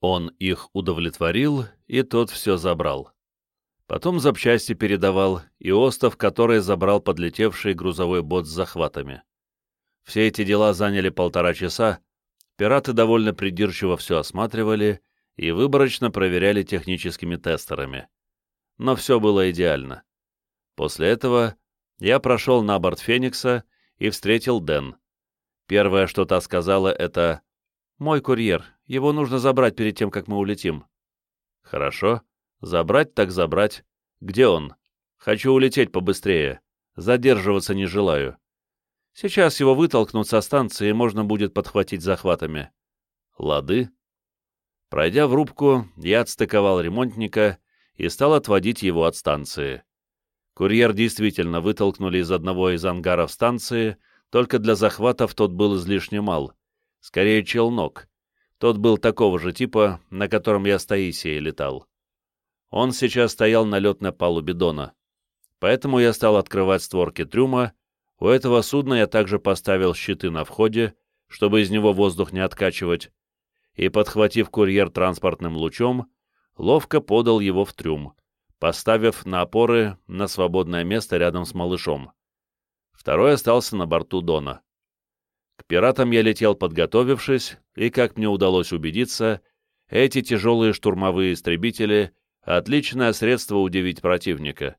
Он их удовлетворил, и тот все забрал. Потом запчасти передавал, и остов, который забрал подлетевший грузовой бот с захватами. Все эти дела заняли полтора часа, пираты довольно придирчиво все осматривали и выборочно проверяли техническими тестерами. Но все было идеально. После этого я прошел на борт «Феникса» и встретил Дэн. Первое, что та сказала, это «Мой курьер, его нужно забрать перед тем, как мы улетим». «Хорошо. Забрать так забрать. Где он? Хочу улететь побыстрее. Задерживаться не желаю. Сейчас его вытолкнут со станции, можно будет подхватить захватами». «Лады». Пройдя в рубку, я отстыковал ремонтника и стал отводить его от станции. Курьер действительно вытолкнули из одного из ангаров станции, только для захватов тот был излишне мал. Скорее, челнок. Тот был такого же типа, на котором я с Таисией летал. Он сейчас стоял на летной палубе Дона. Поэтому я стал открывать створки трюма. У этого судна я также поставил щиты на входе, чтобы из него воздух не откачивать, и, подхватив курьер транспортным лучом, ловко подал его в трюм, поставив на опоры на свободное место рядом с малышом. Второй остался на борту Дона. К пиратам я летел подготовившись, и, как мне удалось убедиться, эти тяжелые штурмовые истребители — отличное средство удивить противника.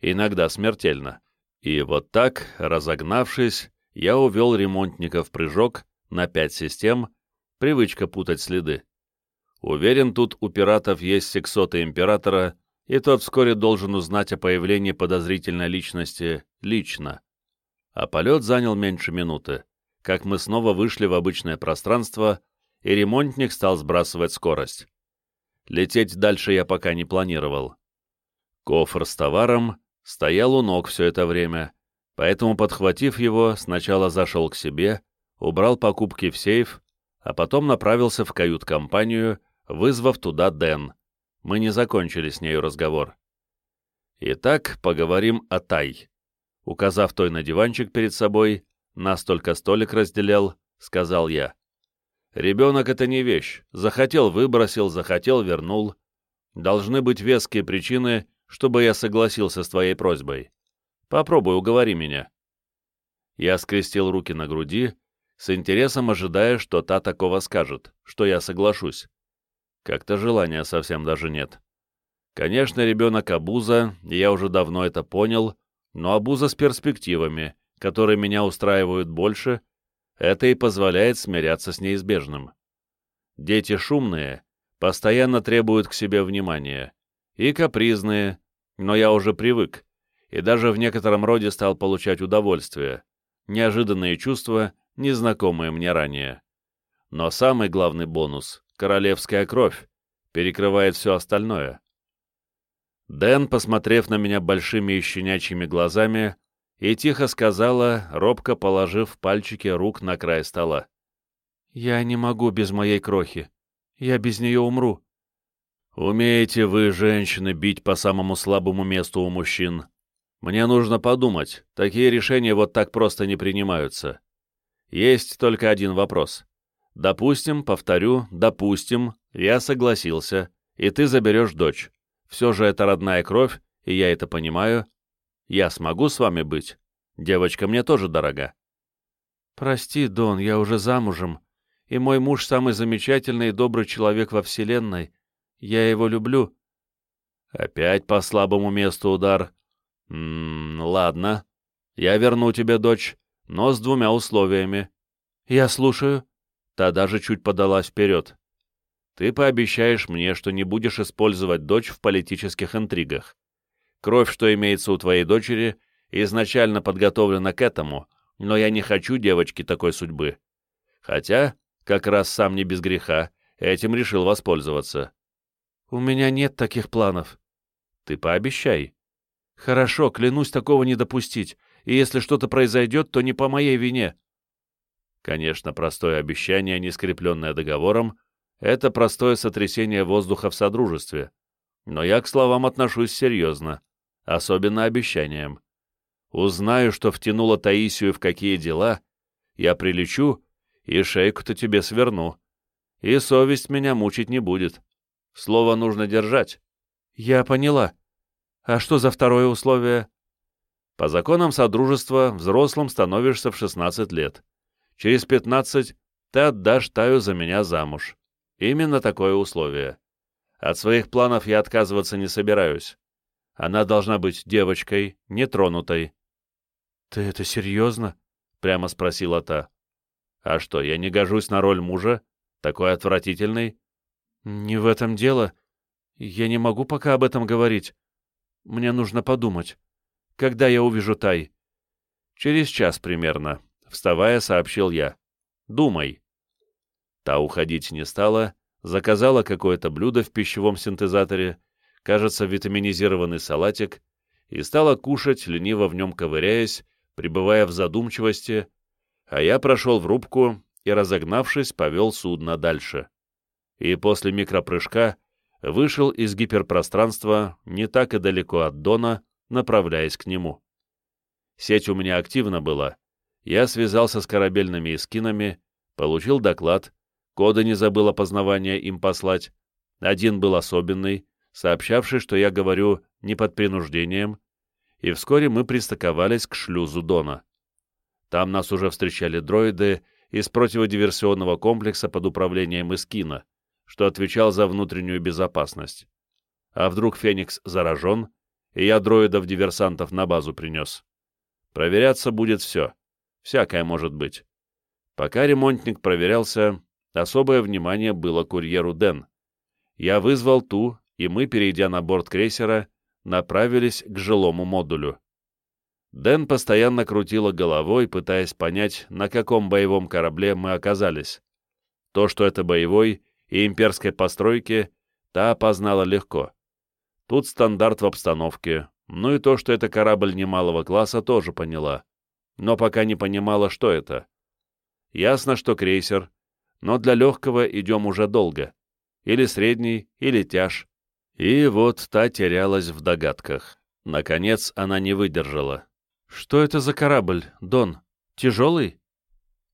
Иногда смертельно. И вот так, разогнавшись, я увел ремонтника в прыжок на пять систем, привычка путать следы. Уверен, тут у пиратов есть сексоты императора, и тот вскоре должен узнать о появлении подозрительной личности лично. А полет занял меньше минуты, как мы снова вышли в обычное пространство, и ремонтник стал сбрасывать скорость. Лететь дальше я пока не планировал. Кофр с товаром стоял у ног все это время, поэтому, подхватив его, сначала зашел к себе, убрал покупки в сейф, а потом направился в кают-компанию, вызвав туда Дэн. Мы не закончили с нею разговор. Итак, поговорим о Тай. Указав той на диванчик перед собой, нас только столик разделял, сказал я. Ребенок — это не вещь. Захотел — выбросил, захотел — вернул. Должны быть веские причины, чтобы я согласился с твоей просьбой. Попробуй, уговори меня. Я скрестил руки на груди, с интересом ожидая, что та такого скажет, что я соглашусь. Как-то желания совсем даже нет. Конечно, ребенок обуза, я уже давно это понял, но обуза с перспективами, которые меня устраивают больше, это и позволяет смиряться с неизбежным. Дети шумные, постоянно требуют к себе внимания, и капризные, но я уже привык, и даже в некотором роде стал получать удовольствие, неожиданные чувства, незнакомые мне ранее. Но самый главный бонус — королевская кровь, перекрывает все остальное. Дэн, посмотрев на меня большими и щенячьими глазами, и тихо сказала, робко положив пальчики рук на край стола. «Я не могу без моей крохи. Я без нее умру». «Умеете вы, женщины, бить по самому слабому месту у мужчин? Мне нужно подумать, такие решения вот так просто не принимаются. Есть только один вопрос. Допустим, повторю, допустим, я согласился, и ты заберешь дочь. Все же это родная кровь, и я это понимаю. Я смогу с вами быть? Девочка мне тоже дорога. Прости, Дон, я уже замужем, и мой муж самый замечательный и добрый человек во Вселенной. Я его люблю. Опять по слабому месту удар. М -м, ладно. Я верну тебе дочь, но с двумя условиями. Я слушаю. Та даже чуть подалась вперед. Ты пообещаешь мне, что не будешь использовать дочь в политических интригах. Кровь, что имеется у твоей дочери, изначально подготовлена к этому, но я не хочу девочки такой судьбы. Хотя, как раз сам не без греха, этим решил воспользоваться. У меня нет таких планов. Ты пообещай. Хорошо, клянусь такого не допустить, и если что-то произойдет, то не по моей вине. Конечно, простое обещание, не скрепленное договором, это простое сотрясение воздуха в Содружестве. Но я к словам отношусь серьезно, особенно обещаниям. Узнаю, что втянула Таисию в какие дела, я прилечу и шейку-то тебе сверну. И совесть меня мучить не будет. Слово нужно держать. Я поняла. А что за второе условие? По законам Содружества взрослым становишься в 16 лет. Через 15 ты отдашь Таю за меня замуж. Именно такое условие. От своих планов я отказываться не собираюсь. Она должна быть девочкой, нетронутой. — Ты это серьезно? — прямо спросила та. — А что, я не гожусь на роль мужа? Такой отвратительный? — Не в этом дело. Я не могу пока об этом говорить. Мне нужно подумать. Когда я увижу Тай? — Через час примерно, — вставая, сообщил я. — Думай. Та уходить не стала, заказала какое-то блюдо в пищевом синтезаторе, кажется, витаминизированный салатик, и стала кушать, лениво в нем ковыряясь, пребывая в задумчивости, а я прошел в рубку и, разогнавшись, повел судно дальше. И после микропрыжка вышел из гиперпространства не так и далеко от Дона, направляясь к нему. Сеть у меня активна была. Я связался с корабельными эскинами, получил доклад, коды не забыл опознавания им послать. Один был особенный, сообщавший, что я говорю не под принуждением, и вскоре мы пристыковались к шлюзу Дона. Там нас уже встречали дроиды из противодиверсионного комплекса под управлением Искина, что отвечал за внутреннюю безопасность. А вдруг Феникс заражен, и я дроидов-диверсантов на базу принес? Проверяться будет все. Всякое может быть. Пока ремонтник проверялся, особое внимание было курьеру Дэн. Я вызвал ту, и мы, перейдя на борт крейсера, направились к жилому модулю. Дэн постоянно крутила головой, пытаясь понять, на каком боевом корабле мы оказались. То, что это боевой и имперской постройки, та опознала легко. Тут стандарт в обстановке, ну и то, что это корабль немалого класса, тоже поняла. Но пока не понимала, что это. Ясно, что крейсер, но для легкого идем уже долго. Или средний, или тяж. И вот та терялась в догадках. Наконец она не выдержала. «Что это за корабль, Дон? Тяжелый?»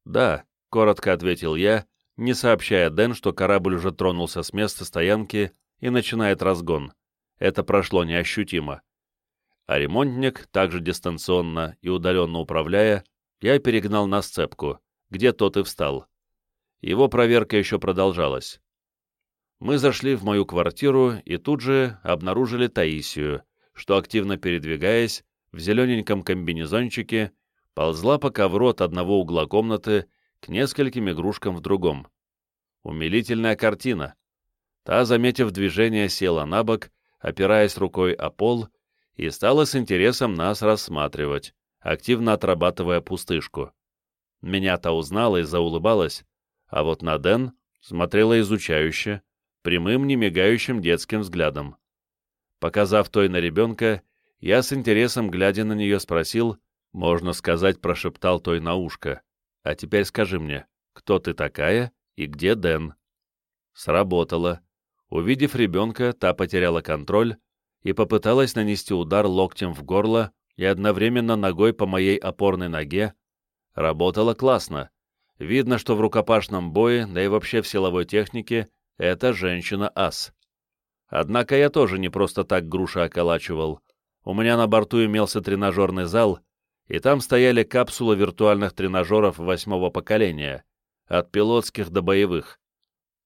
«Да», — коротко ответил я, не сообщая Дэн, что корабль уже тронулся с места стоянки и начинает разгон. Это прошло неощутимо. А ремонтник, также дистанционно и удаленно управляя, я перегнал на сцепку, где тот и встал. Его проверка еще продолжалась. Мы зашли в мою квартиру и тут же обнаружили Таисию, что, активно передвигаясь, в зелененьком комбинезончике, ползла по ковру от одного угла комнаты к нескольким игрушкам в другом. Умилительная картина. Та, заметив движение, села на бок, опираясь рукой о пол, и стала с интересом нас рассматривать, активно отрабатывая пустышку. Меня-то узнала и заулыбалась, а вот на Дэн смотрела изучающе, прямым, немигающим детским взглядом. Показав той на ребенка, я с интересом, глядя на нее, спросил, можно сказать, прошептал той на ушко. «А теперь скажи мне, кто ты такая и где Дэн?» Сработало. Увидев ребенка, та потеряла контроль и попыталась нанести удар локтем в горло и одновременно ногой по моей опорной ноге. Работало классно. Видно, что в рукопашном бое, да и вообще в силовой технике, эта женщина-ас. Однако я тоже не просто так груши околачивал. У меня на борту имелся тренажерный зал, и там стояли капсулы виртуальных тренажеров восьмого поколения, от пилотских до боевых.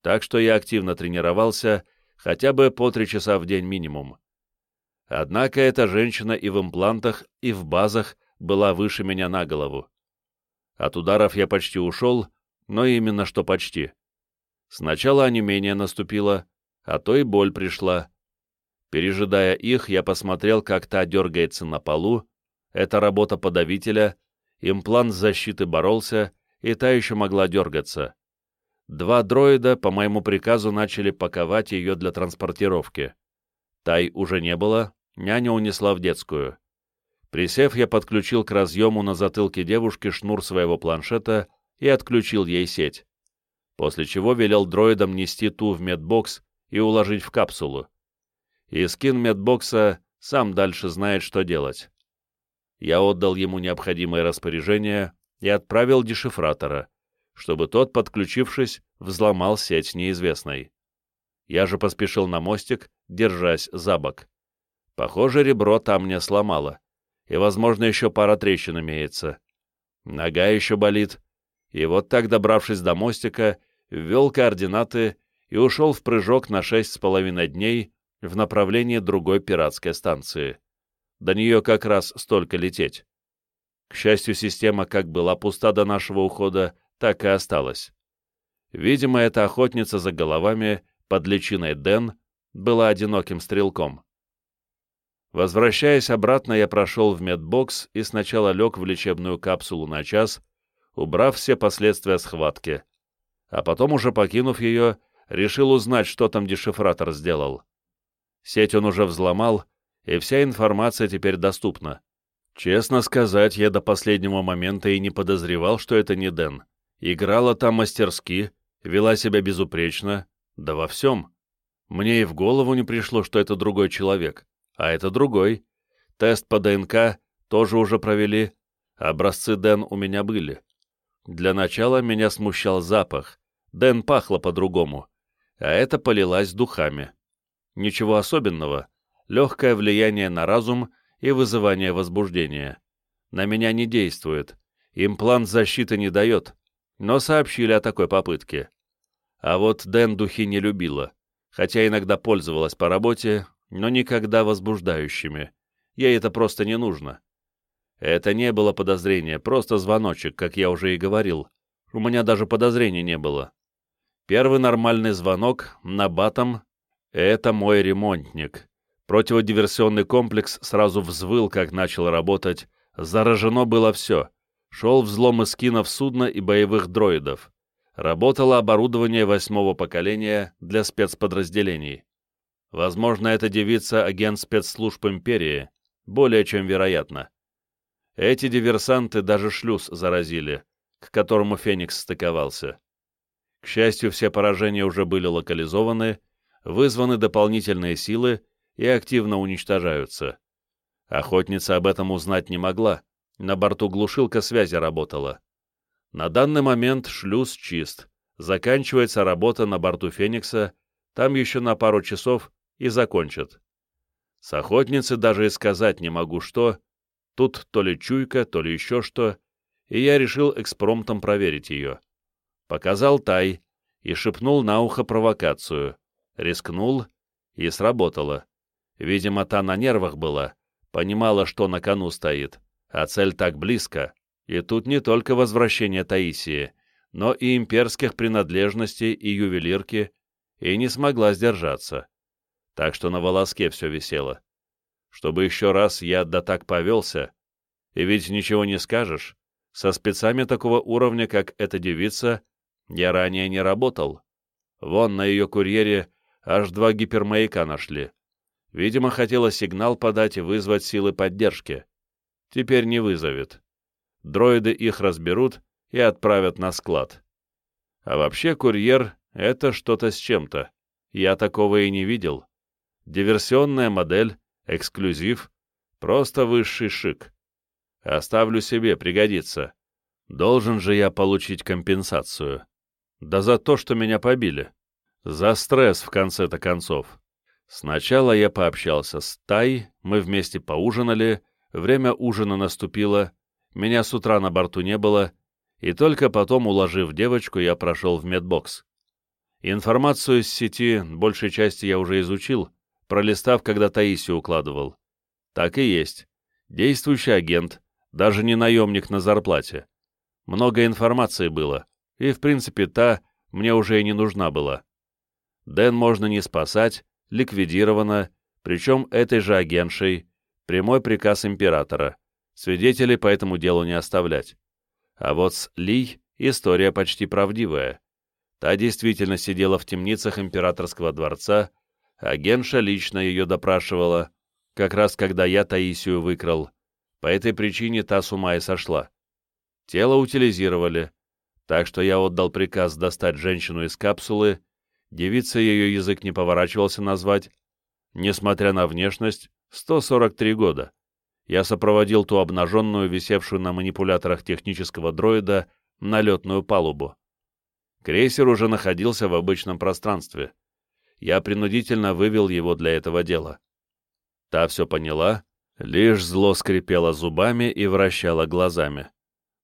Так что я активно тренировался, хотя бы по три часа в день минимум. Однако эта женщина и в имплантах, и в базах была выше меня на голову. От ударов я почти ушел, но именно что почти. Сначала онемение наступило, а то и боль пришла. Пережидая их, я посмотрел, как та дергается на полу. Это работа подавителя. Имплант защиты боролся, и та еще могла дергаться. Два дроида по моему приказу начали паковать ее для транспортировки. Тай уже не было, няня унесла в детскую. Присев, я подключил к разъему на затылке девушки шнур своего планшета и отключил ей сеть. После чего велел дроидам нести ту в медбокс и уложить в капсулу и скин медбокса сам дальше знает, что делать. Я отдал ему необходимое распоряжение и отправил дешифратора, чтобы тот, подключившись, взломал сеть неизвестной. Я же поспешил на мостик, держась за бок. Похоже, ребро там не сломало, и, возможно, еще пара трещин имеется. Нога еще болит, и вот так, добравшись до мостика, ввел координаты и ушел в прыжок на шесть с половиной дней в направлении другой пиратской станции. До нее как раз столько лететь. К счастью, система как была пуста до нашего ухода, так и осталась. Видимо, эта охотница за головами под личиной Дэн была одиноким стрелком. Возвращаясь обратно, я прошел в медбокс и сначала лег в лечебную капсулу на час, убрав все последствия схватки, а потом, уже покинув ее, решил узнать, что там дешифратор сделал. Сеть он уже взломал, и вся информация теперь доступна. Честно сказать, я до последнего момента и не подозревал, что это не Дэн. Играла там мастерски, вела себя безупречно, да во всем. Мне и в голову не пришло, что это другой человек. А это другой. Тест по ДНК тоже уже провели. Образцы Дэн у меня были. Для начала меня смущал запах. Дэн пахло по-другому. А это полилась духами. Ничего особенного. Легкое влияние на разум и вызывание возбуждения. На меня не действует. Имплант защиты не дает но сообщили о такой попытке. А вот Дэн духи не любила, хотя иногда пользовалась по работе, но никогда возбуждающими. Ей это просто не нужно. Это не было подозрение, просто звоночек, как я уже и говорил. У меня даже подозрений не было. Первый нормальный звонок на батом — это мой ремонтник. Противодиверсионный комплекс сразу взвыл, как начал работать. Заражено было все шел взлом эскинов судна и боевых дроидов. Работало оборудование восьмого поколения для спецподразделений. Возможно, эта девица — агент спецслужб Империи, более чем вероятно. Эти диверсанты даже шлюз заразили, к которому Феникс стыковался. К счастью, все поражения уже были локализованы, вызваны дополнительные силы и активно уничтожаются. Охотница об этом узнать не могла, на борту глушилка связи работала. На данный момент шлюз чист. Заканчивается работа на борту «Феникса», там еще на пару часов и закончат. С охотницы даже и сказать не могу что. Тут то ли чуйка, то ли еще что. И я решил экспромтом проверить ее. Показал тай и шепнул на ухо провокацию. Рискнул, и сработало. Видимо, та на нервах была, понимала, что на кону стоит а цель так близко, и тут не только возвращение Таисии, но и имперских принадлежностей и ювелирки, и не смогла сдержаться. Так что на волоске все висело. Чтобы еще раз я да так повелся, и ведь ничего не скажешь, со спецами такого уровня, как эта девица, я ранее не работал. Вон на ее курьере аж два гипермаяка нашли. Видимо, хотела сигнал подать и вызвать силы поддержки теперь не вызовет. Дроиды их разберут и отправят на склад. А вообще курьер — это что-то с чем-то. Я такого и не видел. Диверсионная модель, эксклюзив, просто высший шик. Оставлю себе, пригодится. Должен же я получить компенсацию. Да за то, что меня побили. За стресс, в конце-то концов. Сначала я пообщался с Тай, мы вместе поужинали, Время ужина наступило, меня с утра на борту не было, и только потом, уложив девочку, я прошел в медбокс. Информацию с сети большей части я уже изучил, пролистав, когда Таисию укладывал. Так и есть. Действующий агент, даже не наемник на зарплате. Много информации было, и, в принципе, та мне уже и не нужна была. Дэн можно не спасать, ликвидирована, причем этой же агентшей, Прямой приказ императора. Свидетелей по этому делу не оставлять. А вот с Ли история почти правдивая. Та действительно сидела в темницах императорского дворца, а Генша лично ее допрашивала, как раз когда я Таисию выкрал. По этой причине та с ума и сошла. Тело утилизировали, так что я отдал приказ достать женщину из капсулы, девица ее язык не поворачивался назвать. Несмотря на внешность, 143 года. Я сопроводил ту обнаженную, висевшую на манипуляторах технического дроида, на летную палубу. Крейсер уже находился в обычном пространстве. Я принудительно вывел его для этого дела. Та все поняла, лишь зло скрипела зубами и вращала глазами.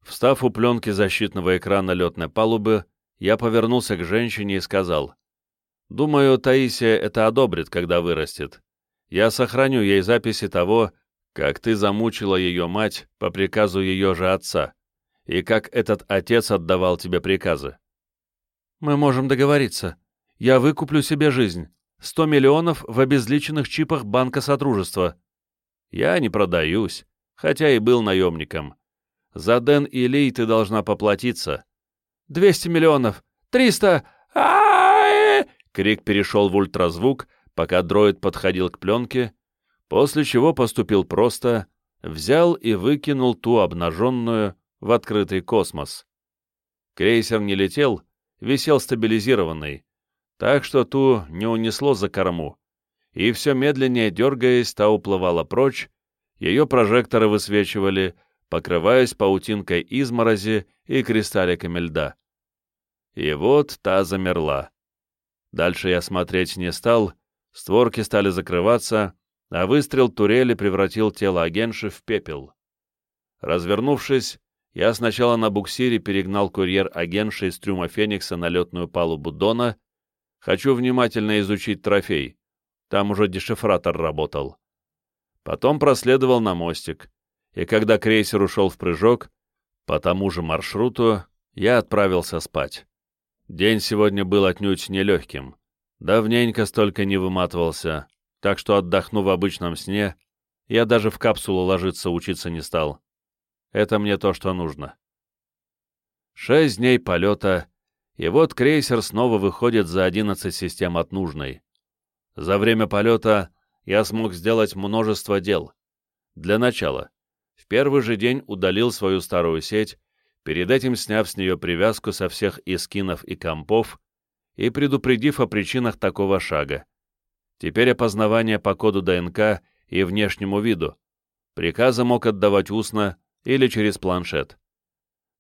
Встав у пленки защитного экрана летной палубы, я повернулся к женщине и сказал, «Думаю, Таисия это одобрит, когда вырастет. Я сохраню ей записи того, как ты замучила ее мать по приказу ее же отца, и как этот отец отдавал тебе приказы». «Мы можем договориться. Я выкуплю себе жизнь. Сто миллионов в обезличенных чипах Банка Сотрудничества». «Я не продаюсь, хотя и был наемником. За Дэн и Лей ты должна поплатиться». «Двести миллионов! Триста! а Крик перешел в ультразвук, пока дроид подходил к пленке, после чего поступил просто, взял и выкинул ту обнаженную в открытый космос. Крейсер не летел, висел стабилизированный, так что ту не унесло за корму, и все медленнее дергаясь, та уплывала прочь, ее прожекторы высвечивали, покрываясь паутинкой изморози и кристалликами льда. И вот та замерла. Дальше я смотреть не стал, створки стали закрываться, а выстрел турели превратил тело агенши в пепел. Развернувшись, я сначала на буксире перегнал курьер агенши из трюма Феникса на летную палубу Дона. Хочу внимательно изучить трофей. Там уже дешифратор работал. Потом проследовал на мостик, и когда крейсер ушел в прыжок, по тому же маршруту я отправился спать. День сегодня был отнюдь нелегким. Давненько столько не выматывался, так что, отдохну в обычном сне, я даже в капсулу ложиться учиться не стал. Это мне то, что нужно. Шесть дней полета, и вот крейсер снова выходит за 11 систем от нужной. За время полета я смог сделать множество дел. Для начала, в первый же день удалил свою старую сеть, перед этим сняв с нее привязку со всех искинов и компов и предупредив о причинах такого шага. Теперь опознавание по коду ДНК и внешнему виду. Приказы мог отдавать устно или через планшет.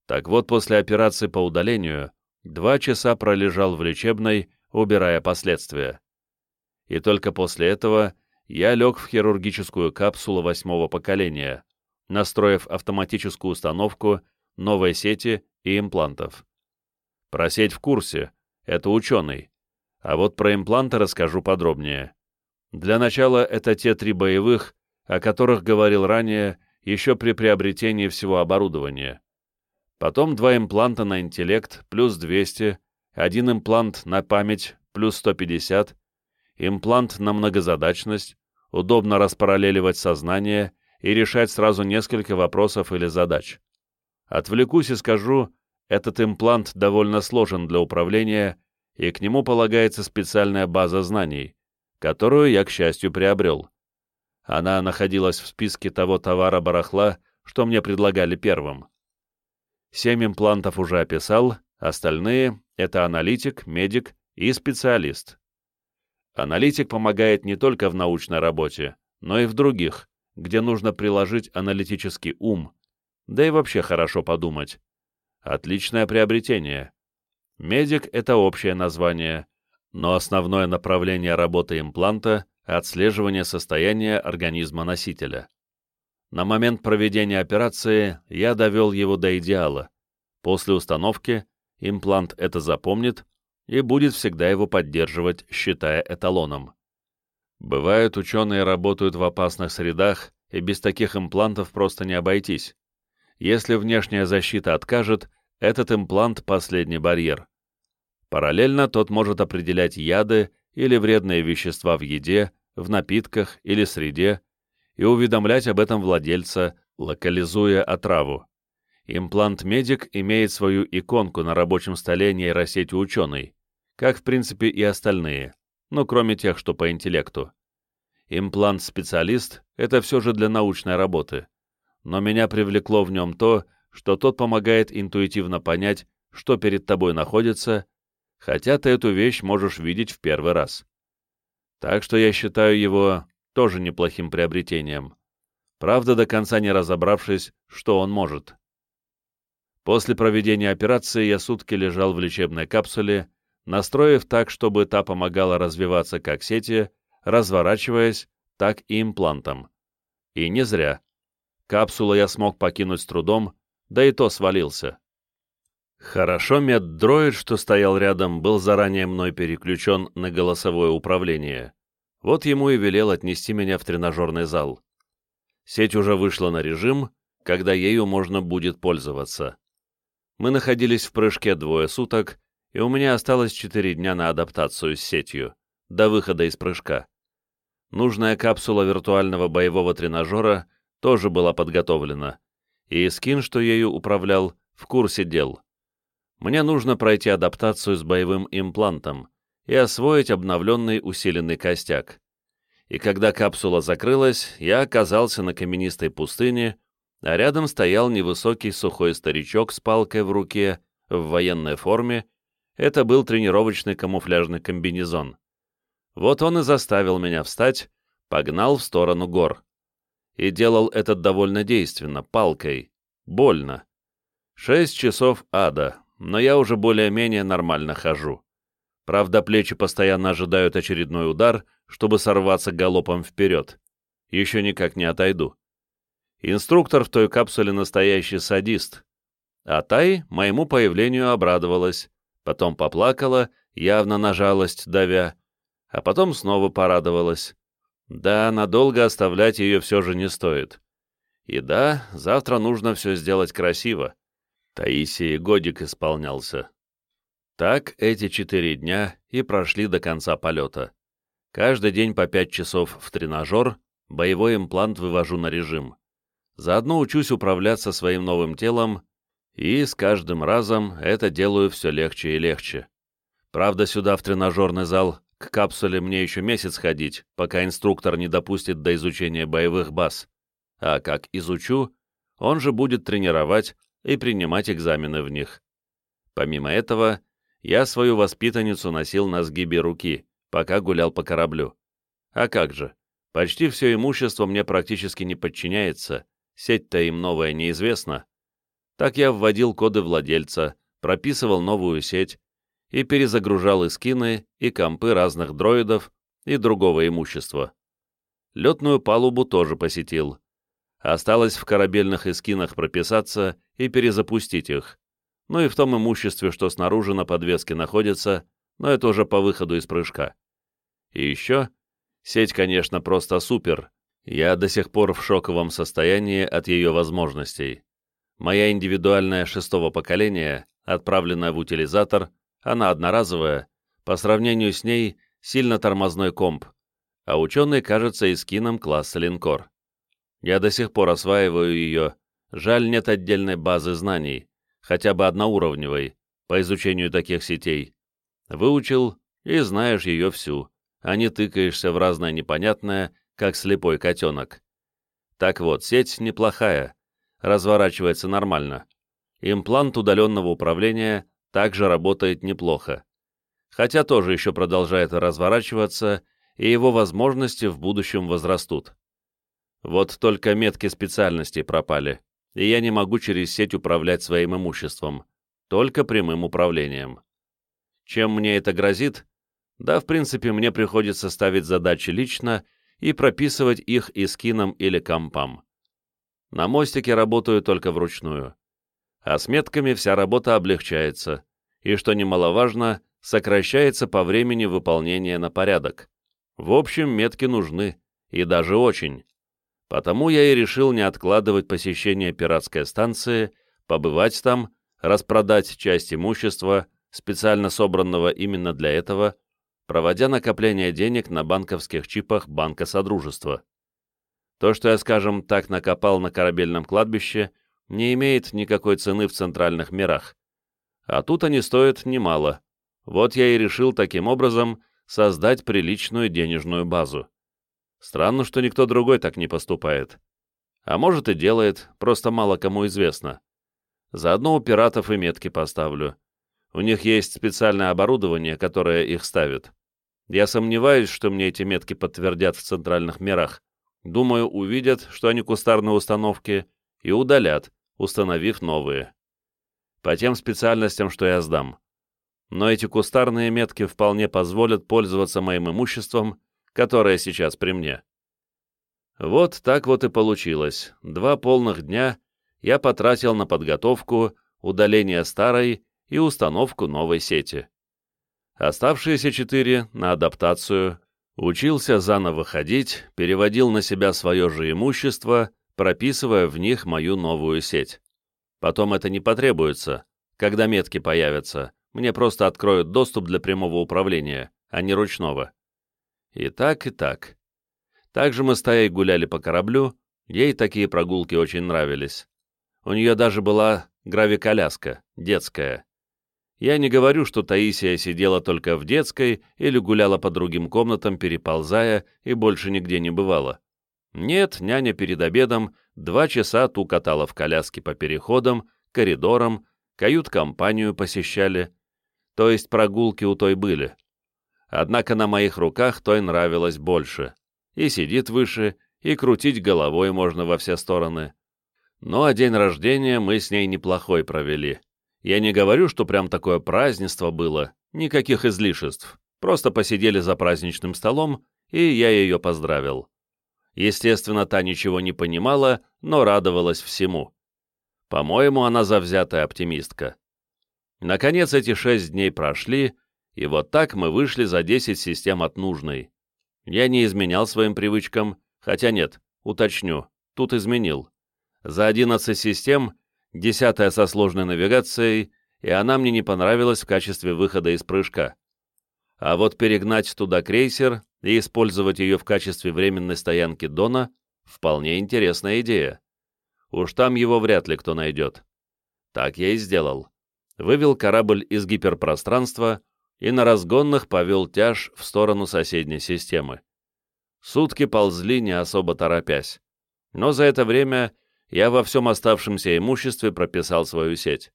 Так вот, после операции по удалению, два часа пролежал в лечебной, убирая последствия. И только после этого я лег в хирургическую капсулу восьмого поколения, настроив автоматическую установку новой сети и имплантов. Про сеть в курсе, это ученый, а вот про импланты расскажу подробнее. Для начала это те три боевых, о которых говорил ранее, еще при приобретении всего оборудования. Потом два импланта на интеллект плюс 200, один имплант на память плюс 150, имплант на многозадачность, удобно распараллеливать сознание и решать сразу несколько вопросов или задач. Отвлекусь и скажу, этот имплант довольно сложен для управления, и к нему полагается специальная база знаний, которую я, к счастью, приобрел. Она находилась в списке того товара-барахла, что мне предлагали первым. Семь имплантов уже описал, остальные — это аналитик, медик и специалист. Аналитик помогает не только в научной работе, но и в других, где нужно приложить аналитический ум, да и вообще хорошо подумать. Отличное приобретение. Медик — это общее название, но основное направление работы импланта отслеживание состояния организма носителя. На момент проведения операции я довел его до идеала. После установки имплант это запомнит и будет всегда его поддерживать, считая эталоном. Бывают, ученые работают в опасных средах, и без таких имплантов просто не обойтись. Если внешняя защита откажет, этот имплант – последний барьер. Параллельно тот может определять яды или вредные вещества в еде, в напитках или среде и уведомлять об этом владельца, локализуя отраву. Имплант-медик имеет свою иконку на рабочем столе нейросети ученый, как в принципе и остальные, но кроме тех, что по интеллекту. Имплант-специалист — это все же для научной работы, но меня привлекло в нем то, что тот помогает интуитивно понять, что перед тобой находится, хотя ты эту вещь можешь видеть в первый раз. Так что я считаю его тоже неплохим приобретением. Правда, до конца не разобравшись, что он может. После проведения операции я сутки лежал в лечебной капсуле, настроив так, чтобы та помогала развиваться как сети, разворачиваясь, так и имплантом. И не зря. Капсулу я смог покинуть с трудом, да и то свалился. Хорошо меддроид, что стоял рядом, был заранее мной переключен на голосовое управление. Вот ему и велел отнести меня в тренажерный зал. Сеть уже вышла на режим, когда ею можно будет пользоваться. Мы находились в прыжке двое суток, и у меня осталось четыре дня на адаптацию с сетью, до выхода из прыжка. Нужная капсула виртуального боевого тренажера тоже была подготовлена, и скин, что ею управлял, в курсе дел. Мне нужно пройти адаптацию с боевым имплантом и освоить обновленный усиленный костяк. И когда капсула закрылась, я оказался на каменистой пустыне, а рядом стоял невысокий сухой старичок с палкой в руке, в военной форме. Это был тренировочный камуфляжный комбинезон. Вот он и заставил меня встать, погнал в сторону гор. И делал это довольно действенно, палкой. Больно. Шесть часов ада, но я уже более-менее нормально хожу. Правда, плечи постоянно ожидают очередной удар, чтобы сорваться галопом вперед. Еще никак не отойду. Инструктор в той капсуле настоящий садист. А Тай моему появлению обрадовалась, потом поплакала, явно на жалость давя, а потом снова порадовалась. Да, надолго оставлять ее все же не стоит. И да, завтра нужно все сделать красиво. Таисии годик исполнялся. Так эти четыре дня и прошли до конца полета. Каждый день по пять часов в тренажер, боевой имплант вывожу на режим. Заодно учусь управляться своим новым телом, и с каждым разом это делаю все легче и легче. Правда, сюда, в тренажерный зал, к капсуле мне еще месяц ходить, пока инструктор не допустит до изучения боевых баз. А как изучу, он же будет тренировать и принимать экзамены в них. Помимо этого, я свою воспитанницу носил на сгибе руки, пока гулял по кораблю. А как же, почти все имущество мне практически не подчиняется, сеть-то им новая неизвестна. Так я вводил коды владельца, прописывал новую сеть и перезагружал и скины, и компы разных дроидов и другого имущества. Летную палубу тоже посетил. Осталось в корабельных эскинах прописаться и перезапустить их ну и в том имуществе, что снаружи на подвеске находится, но это уже по выходу из прыжка. И еще, сеть, конечно, просто супер, я до сих пор в шоковом состоянии от ее возможностей. Моя индивидуальная шестого поколения, отправленная в утилизатор, она одноразовая, по сравнению с ней сильно тормозной комп, а ученый кажется эскином класса линкор. Я до сих пор осваиваю ее, жаль, нет отдельной базы знаний, хотя бы одноуровневой, по изучению таких сетей. Выучил и знаешь ее всю, а не тыкаешься в разное непонятное, как слепой котенок. Так вот, сеть неплохая, разворачивается нормально. Имплант удаленного управления также работает неплохо. Хотя тоже еще продолжает разворачиваться, и его возможности в будущем возрастут. Вот только метки специальностей пропали и я не могу через сеть управлять своим имуществом, только прямым управлением. Чем мне это грозит? Да, в принципе, мне приходится ставить задачи лично и прописывать их и скином или компам. На мостике работаю только вручную. А с метками вся работа облегчается, и, что немаловажно, сокращается по времени выполнения на порядок. В общем, метки нужны, и даже очень. Потому я и решил не откладывать посещение пиратской станции, побывать там, распродать часть имущества, специально собранного именно для этого, проводя накопление денег на банковских чипах Банка Содружества. То, что я, скажем, так накопал на корабельном кладбище, не имеет никакой цены в центральных мирах. А тут они стоят немало. Вот я и решил таким образом создать приличную денежную базу. Странно, что никто другой так не поступает. А может и делает, просто мало кому известно. Заодно у пиратов и метки поставлю. У них есть специальное оборудование, которое их ставит. Я сомневаюсь, что мне эти метки подтвердят в центральных мирах. Думаю, увидят, что они кустарные установки, и удалят, установив новые. по тем специальностям, что я сдам. Но эти кустарные метки вполне позволят пользоваться моим имуществом, которое сейчас при мне. Вот так вот и получилось. Два полных дня я потратил на подготовку, удаление старой и установку новой сети. Оставшиеся четыре — на адаптацию, учился заново ходить, переводил на себя свое же имущество, прописывая в них мою новую сеть. Потом это не потребуется, когда метки появятся, мне просто откроют доступ для прямого управления, а не ручного. И так, и так. Также мы с Таей гуляли по кораблю, ей такие прогулки очень нравились. У нее даже была гравиколяска, детская. Я не говорю, что Таисия сидела только в детской или гуляла по другим комнатам, переползая, и больше нигде не бывала. Нет, няня перед обедом два часа ту катала в коляске по переходам, коридорам, кают-компанию посещали. То есть прогулки у той были. Однако на моих руках той нравилось больше и сидит выше, и крутить головой можно во все стороны. Ну а день рождения мы с ней неплохой провели. Я не говорю, что прям такое празднество было, никаких излишеств. Просто посидели за праздничным столом, и я ее поздравил. Естественно, та ничего не понимала, но радовалась всему. По-моему, она завзятая оптимистка. Наконец, эти шесть дней прошли, и вот так мы вышли за 10 систем от нужной. Я не изменял своим привычкам, хотя нет, уточню, тут изменил. За 11 систем, десятая со сложной навигацией, и она мне не понравилась в качестве выхода из прыжка. А вот перегнать туда крейсер и использовать ее в качестве временной стоянки Дона — вполне интересная идея. Уж там его вряд ли кто найдет. Так я и сделал. Вывел корабль из гиперпространства, и на разгонных повел тяж в сторону соседней системы. Сутки ползли, не особо торопясь. Но за это время я во всем оставшемся имуществе прописал свою сеть.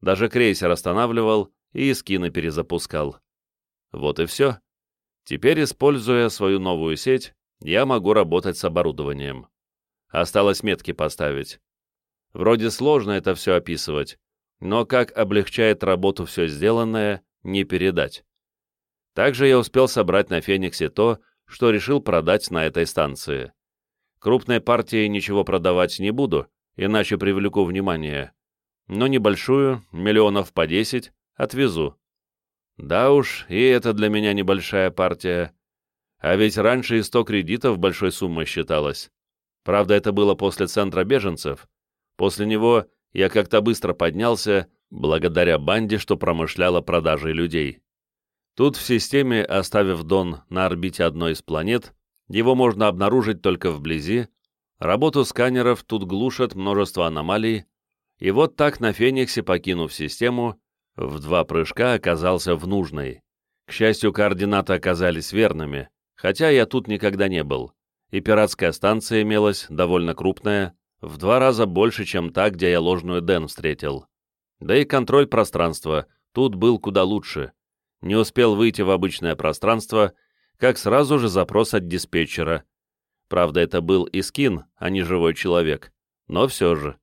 Даже крейсер останавливал и эскины перезапускал. Вот и все. Теперь, используя свою новую сеть, я могу работать с оборудованием. Осталось метки поставить. Вроде сложно это все описывать, но как облегчает работу все сделанное, не передать. Также я успел собрать на Фениксе то, что решил продать на этой станции. Крупной партии ничего продавать не буду, иначе привлеку внимание. Но небольшую, миллионов по 10, отвезу. Да уж, и это для меня небольшая партия. А ведь раньше и 100 кредитов большой суммой считалось. Правда, это было после центра беженцев. После него я как-то быстро поднялся благодаря банде, что промышляла продажей людей. Тут в системе, оставив Дон на орбите одной из планет, его можно обнаружить только вблизи, работу сканеров тут глушат множество аномалий, и вот так на Фениксе, покинув систему, в два прыжка оказался в нужной. К счастью, координаты оказались верными, хотя я тут никогда не был, и пиратская станция имелась, довольно крупная, в два раза больше, чем та, где я ложную Дэн встретил. Да и контроль пространства тут был куда лучше. Не успел выйти в обычное пространство, как сразу же запрос от диспетчера. Правда, это был и скин, а не живой человек. Но все же.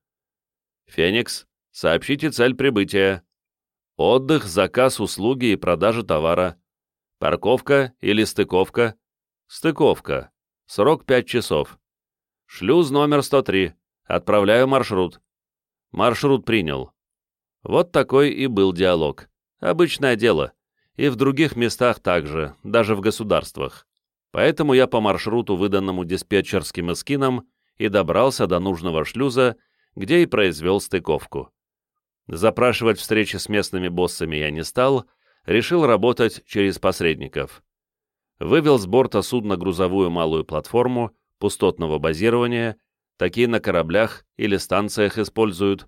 «Феникс, сообщите цель прибытия. Отдых, заказ, услуги и продажа товара. Парковка или стыковка? Стыковка. Срок 5 часов. Шлюз номер 103. Отправляю маршрут. Маршрут принял. Вот такой и был диалог. Обычное дело. И в других местах также, даже в государствах. Поэтому я по маршруту, выданному диспетчерским эскинам, и добрался до нужного шлюза, где и произвел стыковку. Запрашивать встречи с местными боссами я не стал, решил работать через посредников. Вывел с борта судна грузовую малую платформу пустотного базирования, такие на кораблях или станциях используют,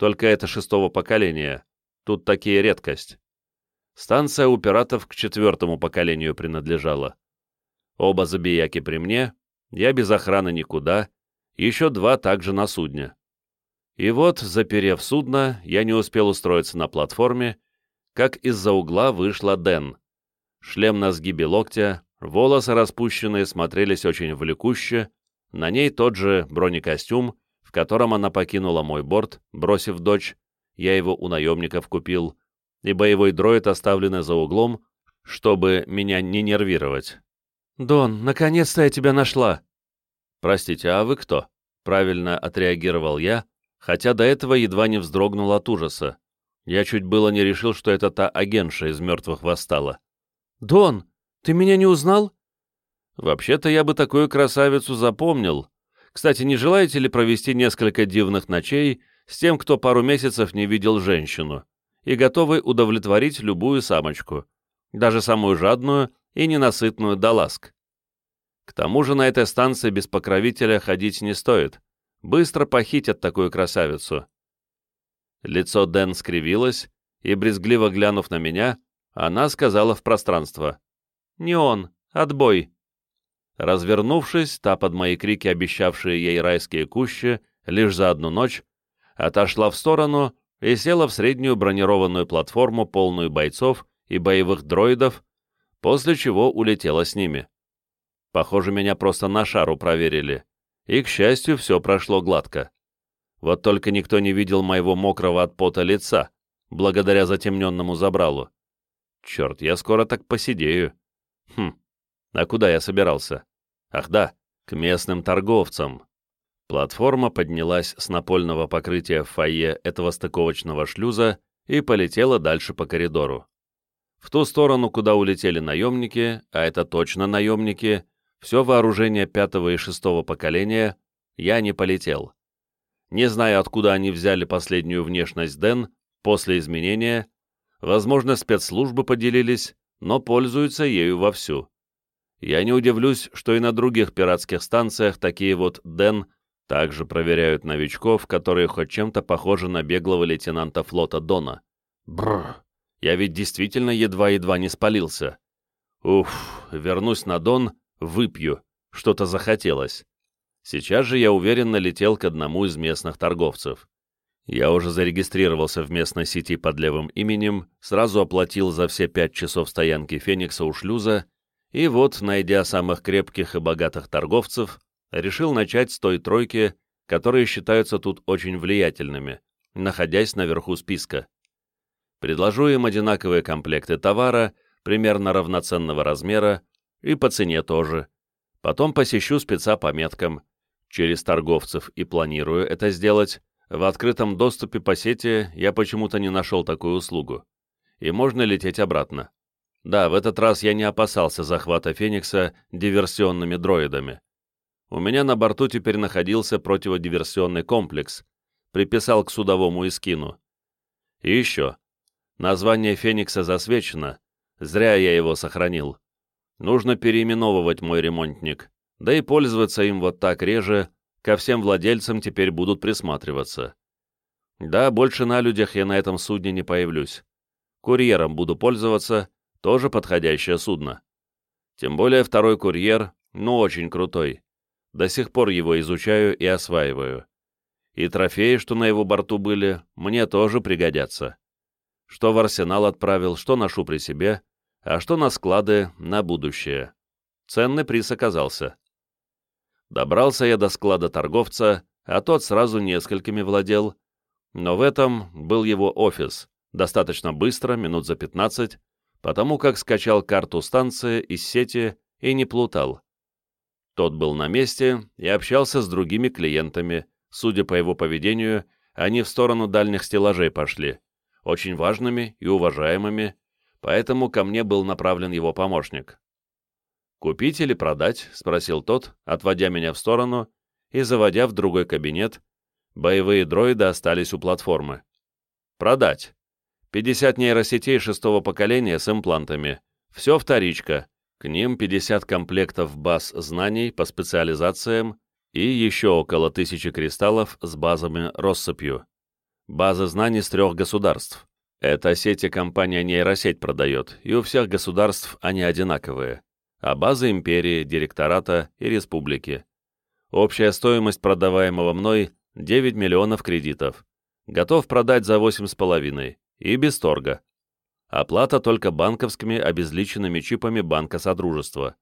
только это шестого поколения. Тут такие редкость. Станция у пиратов к четвертому поколению принадлежала. Оба забияки при мне, я без охраны никуда, еще два также на судне. И вот, заперев судно, я не успел устроиться на платформе, как из-за угла вышла Дэн. Шлем на сгибе локтя, волосы распущенные смотрелись очень влекуще, на ней тот же бронекостюм, в котором она покинула мой борт, бросив дочь, я его у наемников купил, и боевой дроид оставленный за углом, чтобы меня не нервировать. «Дон, наконец-то я тебя нашла!» «Простите, а вы кто?» — правильно отреагировал я, хотя до этого едва не вздрогнул от ужаса. Я чуть было не решил, что это та агентша из мертвых восстала. «Дон, ты меня не узнал?» «Вообще-то я бы такую красавицу запомнил. Кстати, не желаете ли провести несколько дивных ночей с тем, кто пару месяцев не видел женщину и готовый удовлетворить любую самочку, даже самую жадную и ненасытную до ласк? К тому же на этой станции без покровителя ходить не стоит. Быстро похитят такую красавицу». Лицо Дэн скривилось, и, брезгливо глянув на меня, она сказала в пространство. «Не он, отбой!» Развернувшись, та под мои крики, обещавшие ей райские кущи, лишь за одну ночь, отошла в сторону и села в среднюю бронированную платформу, полную бойцов и боевых дроидов, после чего улетела с ними. Похоже, меня просто на шару проверили, и, к счастью, все прошло гладко. Вот только никто не видел моего мокрого от пота лица, благодаря затемненному забралу. Черт, я скоро так посидею. Хм, а куда я собирался? Ах да, к местным торговцам. Платформа поднялась с напольного покрытия в фойе этого стыковочного шлюза и полетела дальше по коридору. В ту сторону, куда улетели наемники, а это точно наемники, все вооружение пятого и шестого поколения, я не полетел. Не знаю, откуда они взяли последнюю внешность Дэн после изменения, возможно, спецслужбы поделились, но пользуются ею вовсю. Я не удивлюсь, что и на других пиратских станциях такие вот Дэн также проверяют новичков, которые хоть чем-то похожи на беглого лейтенанта флота Дона. Бррр, я ведь действительно едва-едва не спалился. Уф, вернусь на Дон, выпью, что-то захотелось. Сейчас же я уверенно летел к одному из местных торговцев. Я уже зарегистрировался в местной сети под левым именем, сразу оплатил за все пять часов стоянки Феникса у шлюза, и вот, найдя самых крепких и богатых торговцев, решил начать с той тройки, которые считаются тут очень влиятельными, находясь наверху списка. Предложу им одинаковые комплекты товара, примерно равноценного размера, и по цене тоже. Потом посещу спеца по меткам, через торговцев и планирую это сделать. В открытом доступе по сети я почему-то не нашел такую услугу. И можно лететь обратно. Да, в этот раз я не опасался захвата Феникса диверсионными дроидами. У меня на борту теперь находился противодиверсионный комплекс, приписал к судовому искину. И еще. Название Феникса засвечено, зря я его сохранил. Нужно переименовывать мой ремонтник да и пользоваться им вот так реже, ко всем владельцам теперь будут присматриваться. Да, больше на людях я на этом судне не появлюсь. Курьером буду пользоваться, тоже подходящее судно. Тем более второй курьер, ну очень крутой. До сих пор его изучаю и осваиваю. И трофеи, что на его борту были, мне тоже пригодятся. Что в арсенал отправил, что ношу при себе, а что на склады на будущее. Ценный приз оказался. Добрался я до склада торговца, а тот сразу несколькими владел. Но в этом был его офис, достаточно быстро, минут за 15, потому как скачал карту станции из сети и не плутал. Тот был на месте и общался с другими клиентами. Судя по его поведению, они в сторону дальних стеллажей пошли, очень важными и уважаемыми, поэтому ко мне был направлен его помощник. «Купить или продать?» — спросил тот, отводя меня в сторону и заводя в другой кабинет. Боевые дроиды остались у платформы. «Продать. 50 нейросетей шестого поколения с имплантами. Все вторичка. К ним 50 комплектов баз знаний по специализациям и еще около тысячи кристаллов с базами россыпью. Базы знаний с трех государств. Эта сеть и компания нейросеть продает, и у всех государств они одинаковые а базы империи, директората и республики. Общая стоимость продаваемого мной – 9 миллионов кредитов. Готов продать за 8,5 и без торга. Оплата только банковскими обезличенными чипами банка Содружества.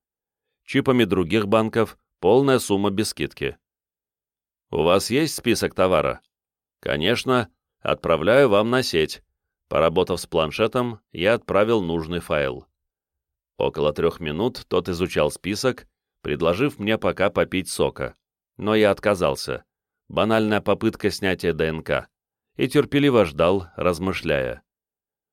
Чипами других банков полная сумма без скидки. У вас есть список товара? Конечно. Отправляю вам на сеть. Поработав с планшетом, я отправил нужный файл. Около трех минут тот изучал список, предложив мне пока попить сока. Но я отказался. Банальная попытка снятия ДНК. И терпеливо ждал, размышляя.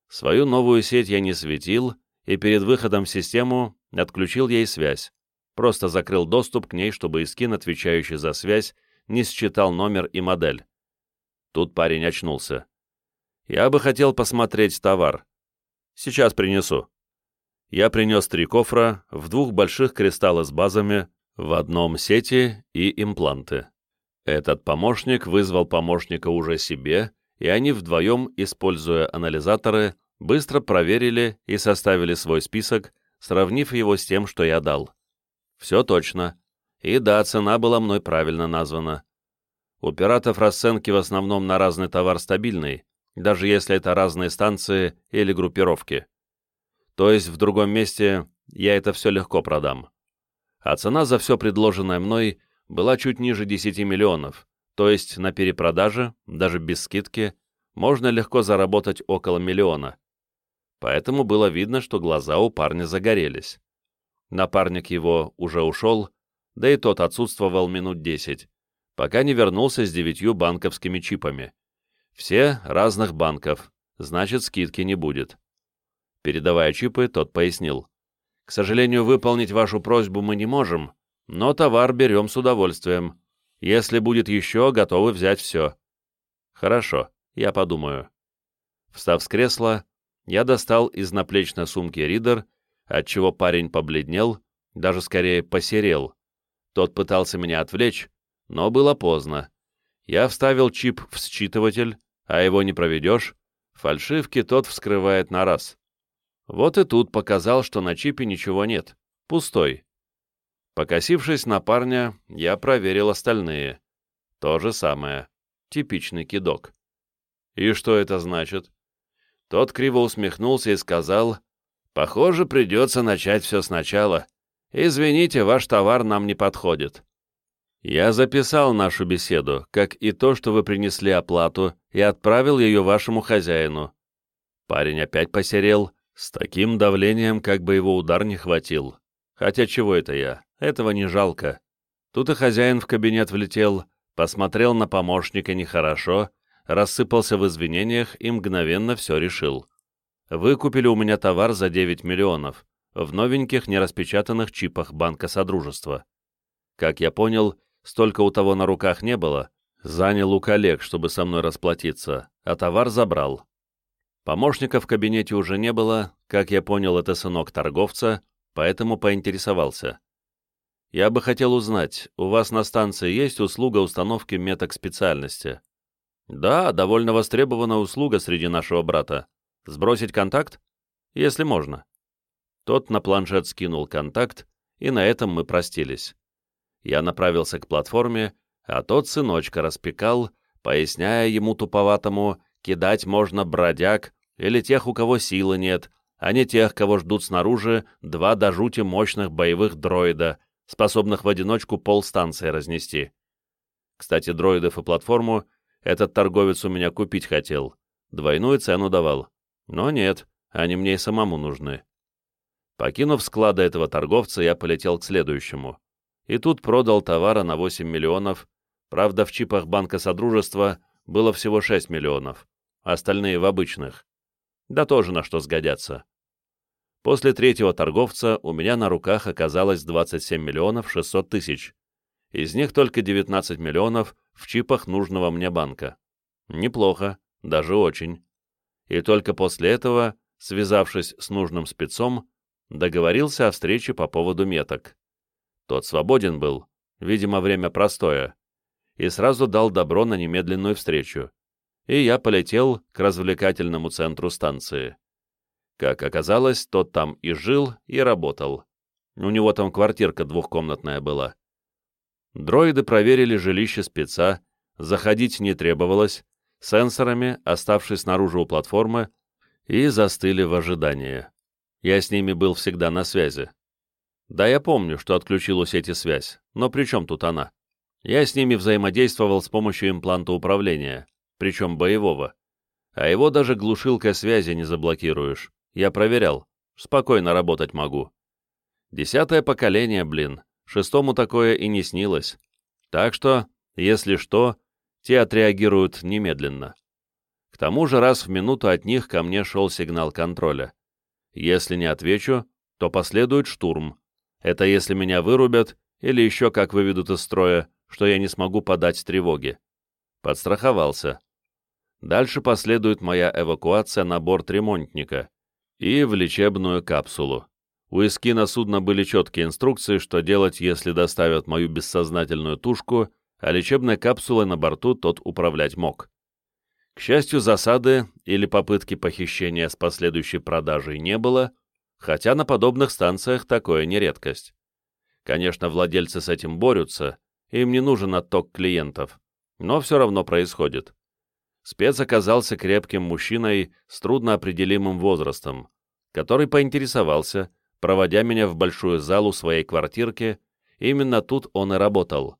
Свою новую сеть я не светил, и перед выходом в систему отключил ей связь. Просто закрыл доступ к ней, чтобы Искин, отвечающий за связь, не считал номер и модель. Тут парень очнулся. «Я бы хотел посмотреть товар. Сейчас принесу». Я принес три кофра, в двух больших кристаллы с базами, в одном сети и импланты. Этот помощник вызвал помощника уже себе, и они вдвоем, используя анализаторы, быстро проверили и составили свой список, сравнив его с тем, что я дал. Все точно. И да, цена была мной правильно названа. У пиратов расценки в основном на разный товар стабильный, даже если это разные станции или группировки. То есть в другом месте я это все легко продам. А цена за все предложенное мной была чуть ниже 10 миллионов, то есть на перепродаже, даже без скидки, можно легко заработать около миллиона. Поэтому было видно, что глаза у парня загорелись. Напарник его уже ушел, да и тот отсутствовал минут десять, пока не вернулся с девятью банковскими чипами. Все разных банков, значит, скидки не будет. Передавая чипы, тот пояснил. «К сожалению, выполнить вашу просьбу мы не можем, но товар берем с удовольствием. Если будет еще, готовы взять все». «Хорошо, я подумаю». Встав с кресла, я достал из наплечной сумки ридер, отчего парень побледнел, даже скорее посерел. Тот пытался меня отвлечь, но было поздно. Я вставил чип в считыватель, а его не проведешь, фальшивки тот вскрывает на раз. Вот и тут показал, что на чипе ничего нет, пустой. Покосившись на парня, я проверил остальные. То же самое. Типичный кидок. И что это значит? Тот криво усмехнулся и сказал, «Похоже, придется начать все сначала. Извините, ваш товар нам не подходит». Я записал нашу беседу, как и то, что вы принесли оплату, и отправил ее вашему хозяину. Парень опять посерел, с таким давлением, как бы его удар не хватил. Хотя чего это я? Этого не жалко. Тут и хозяин в кабинет влетел, посмотрел на помощника нехорошо, рассыпался в извинениях и мгновенно все решил. Вы купили у меня товар за 9 миллионов в новеньких нераспечатанных чипах Банка Содружества. Как я понял, столько у того на руках не было, занял у коллег, чтобы со мной расплатиться, а товар забрал. Помощника в кабинете уже не было, как я понял, это сынок торговца, поэтому поинтересовался. Я бы хотел узнать, у вас на станции есть услуга установки меток специальности? Да, довольно востребованная услуга среди нашего брата. Сбросить контакт? Если можно. Тот на планшет скинул контакт, и на этом мы простились. Я направился к платформе, а тот сыночка распекал, поясняя ему туповатому, кидать можно бродяг или тех, у кого силы нет, а не тех, кого ждут снаружи два до жути мощных боевых дроида, способных в одиночку полстанции разнести. Кстати, дроидов и платформу этот торговец у меня купить хотел. Двойную цену давал. Но нет, они мне и самому нужны. Покинув склады этого торговца, я полетел к следующему. И тут продал товара на 8 миллионов. Правда, в чипах Банка Содружества было всего 6 миллионов. Остальные в обычных. Да тоже на что сгодятся. После третьего торговца у меня на руках оказалось 27 миллионов 600 тысяч. Из них только 19 миллионов в чипах нужного мне банка. Неплохо, даже очень. И только после этого, связавшись с нужным спецом, договорился о встрече по поводу меток. Тот свободен был, видимо, время простое, и сразу дал добро на немедленную встречу. И я полетел к развлекательному центру станции. Как оказалось, тот там и жил, и работал. У него там квартирка двухкомнатная была. Дроиды проверили жилище спеца, заходить не требовалось, сенсорами, оставшись снаружи у платформы, и застыли в ожидании. Я с ними был всегда на связи. Да, я помню, что отключил у сети связь, но при чем тут она? Я с ними взаимодействовал с помощью импланта управления. причем боевого. А его даже глушилкой связи не заблокируешь. Я проверял. Спокойно работать могу. Десятое поколение, блин. Шестому такое и не снилось. Так что, если что, те отреагируют немедленно. К тому же раз в минуту от них ко мне шел сигнал контроля. Если не отвечу, то последует штурм. Это если меня вырубят или еще как выведут из строя, что я не смогу подать тревоги. Подстраховался. Дальше последует моя эвакуация на борт ремонтника и в лечебную капсулу. У Искина судна были четкие инструкции, что делать, если доставят мою бессознательную тушку, а лечебной капсулой на борту тот управлять мог. К счастью, засады или попытки похищения с последующей продажей не было, хотя на подобных станциях такое не редкость. Конечно, владельцы с этим борются, им не нужен отток клиентов, но все равно происходит. Спец оказался крепким мужчиной с трудноопределимым возрастом, который поинтересовался, проводя меня в большую залу своей квартирки, именно тут он и работал.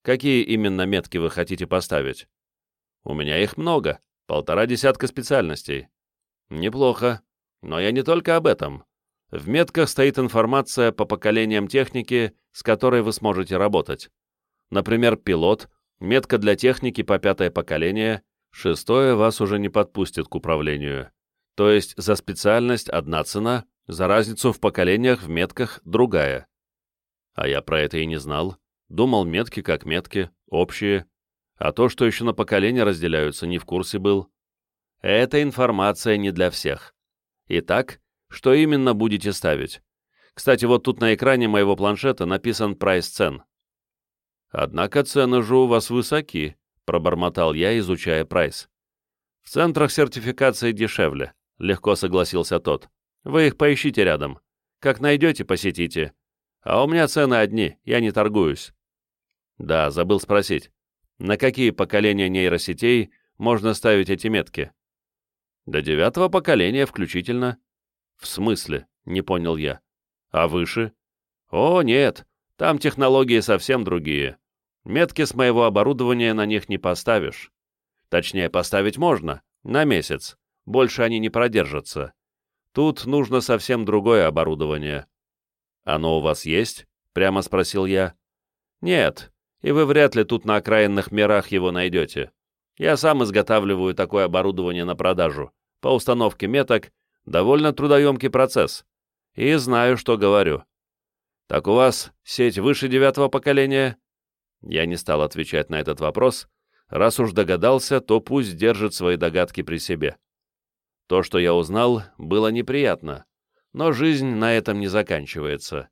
Какие именно метки вы хотите поставить? У меня их много, полтора десятка специальностей. Неплохо, но я не только об этом. В метках стоит информация по поколениям техники, с которой вы сможете работать. Например, пилот, метка для техники по пятое поколение, шестое вас уже не подпустит к управлению. То есть за специальность одна цена, за разницу в поколениях в метках другая. А я про это и не знал. Думал, метки как метки, общие. А то, что еще на поколения разделяются, не в курсе был. Эта информация не для всех. Итак, что именно будете ставить? Кстати, вот тут на экране моего планшета написан прайс цен. Однако цены же у вас высоки, пробормотал я, изучая прайс. В центрах сертификации дешевле, легко согласился тот. Вы их поищите рядом. Как найдете, посетите. А у меня цены одни, я не торгуюсь. Да, забыл спросить. На какие поколения нейросетей можно ставить эти метки? До девятого поколения включительно. В смысле? Не понял я. А выше? О, нет, там технологии совсем другие. Метки с моего оборудования на них не поставишь. Точнее, поставить можно, на месяц. Больше они не продержатся. Тут нужно совсем другое оборудование. «Оно у вас есть?» — прямо спросил я. «Нет, и вы вряд ли тут на окраинных мирах его найдете. Я сам изготавливаю такое оборудование на продажу. По установке меток довольно трудоемкий процесс. И знаю, что говорю. Так у вас сеть выше девятого поколения?» Я не стал отвечать на этот вопрос. Раз уж догадался, то пусть держит свои догадки при себе. То, что я узнал, было неприятно, но жизнь на этом не заканчивается.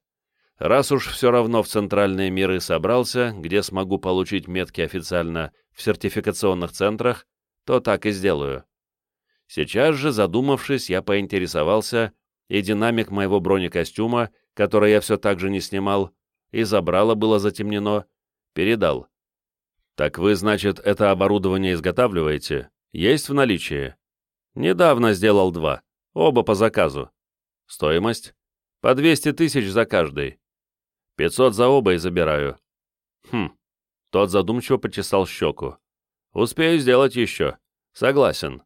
Раз уж все равно в центральные миры собрался, где смогу получить метки официально в сертификационных центрах, то так и сделаю. Сейчас же, задумавшись, я поинтересовался, и динамик моего бронекостюма, который я все так же не снимал, и забрало было затемнено, передал. «Так вы, значит, это оборудование изготавливаете? Есть в наличии?» «Недавно сделал два, оба по заказу. Стоимость?» «По 200 тысяч за каждый. 500 за оба и забираю». «Хм». Тот задумчиво почесал щеку. «Успею сделать еще. Согласен».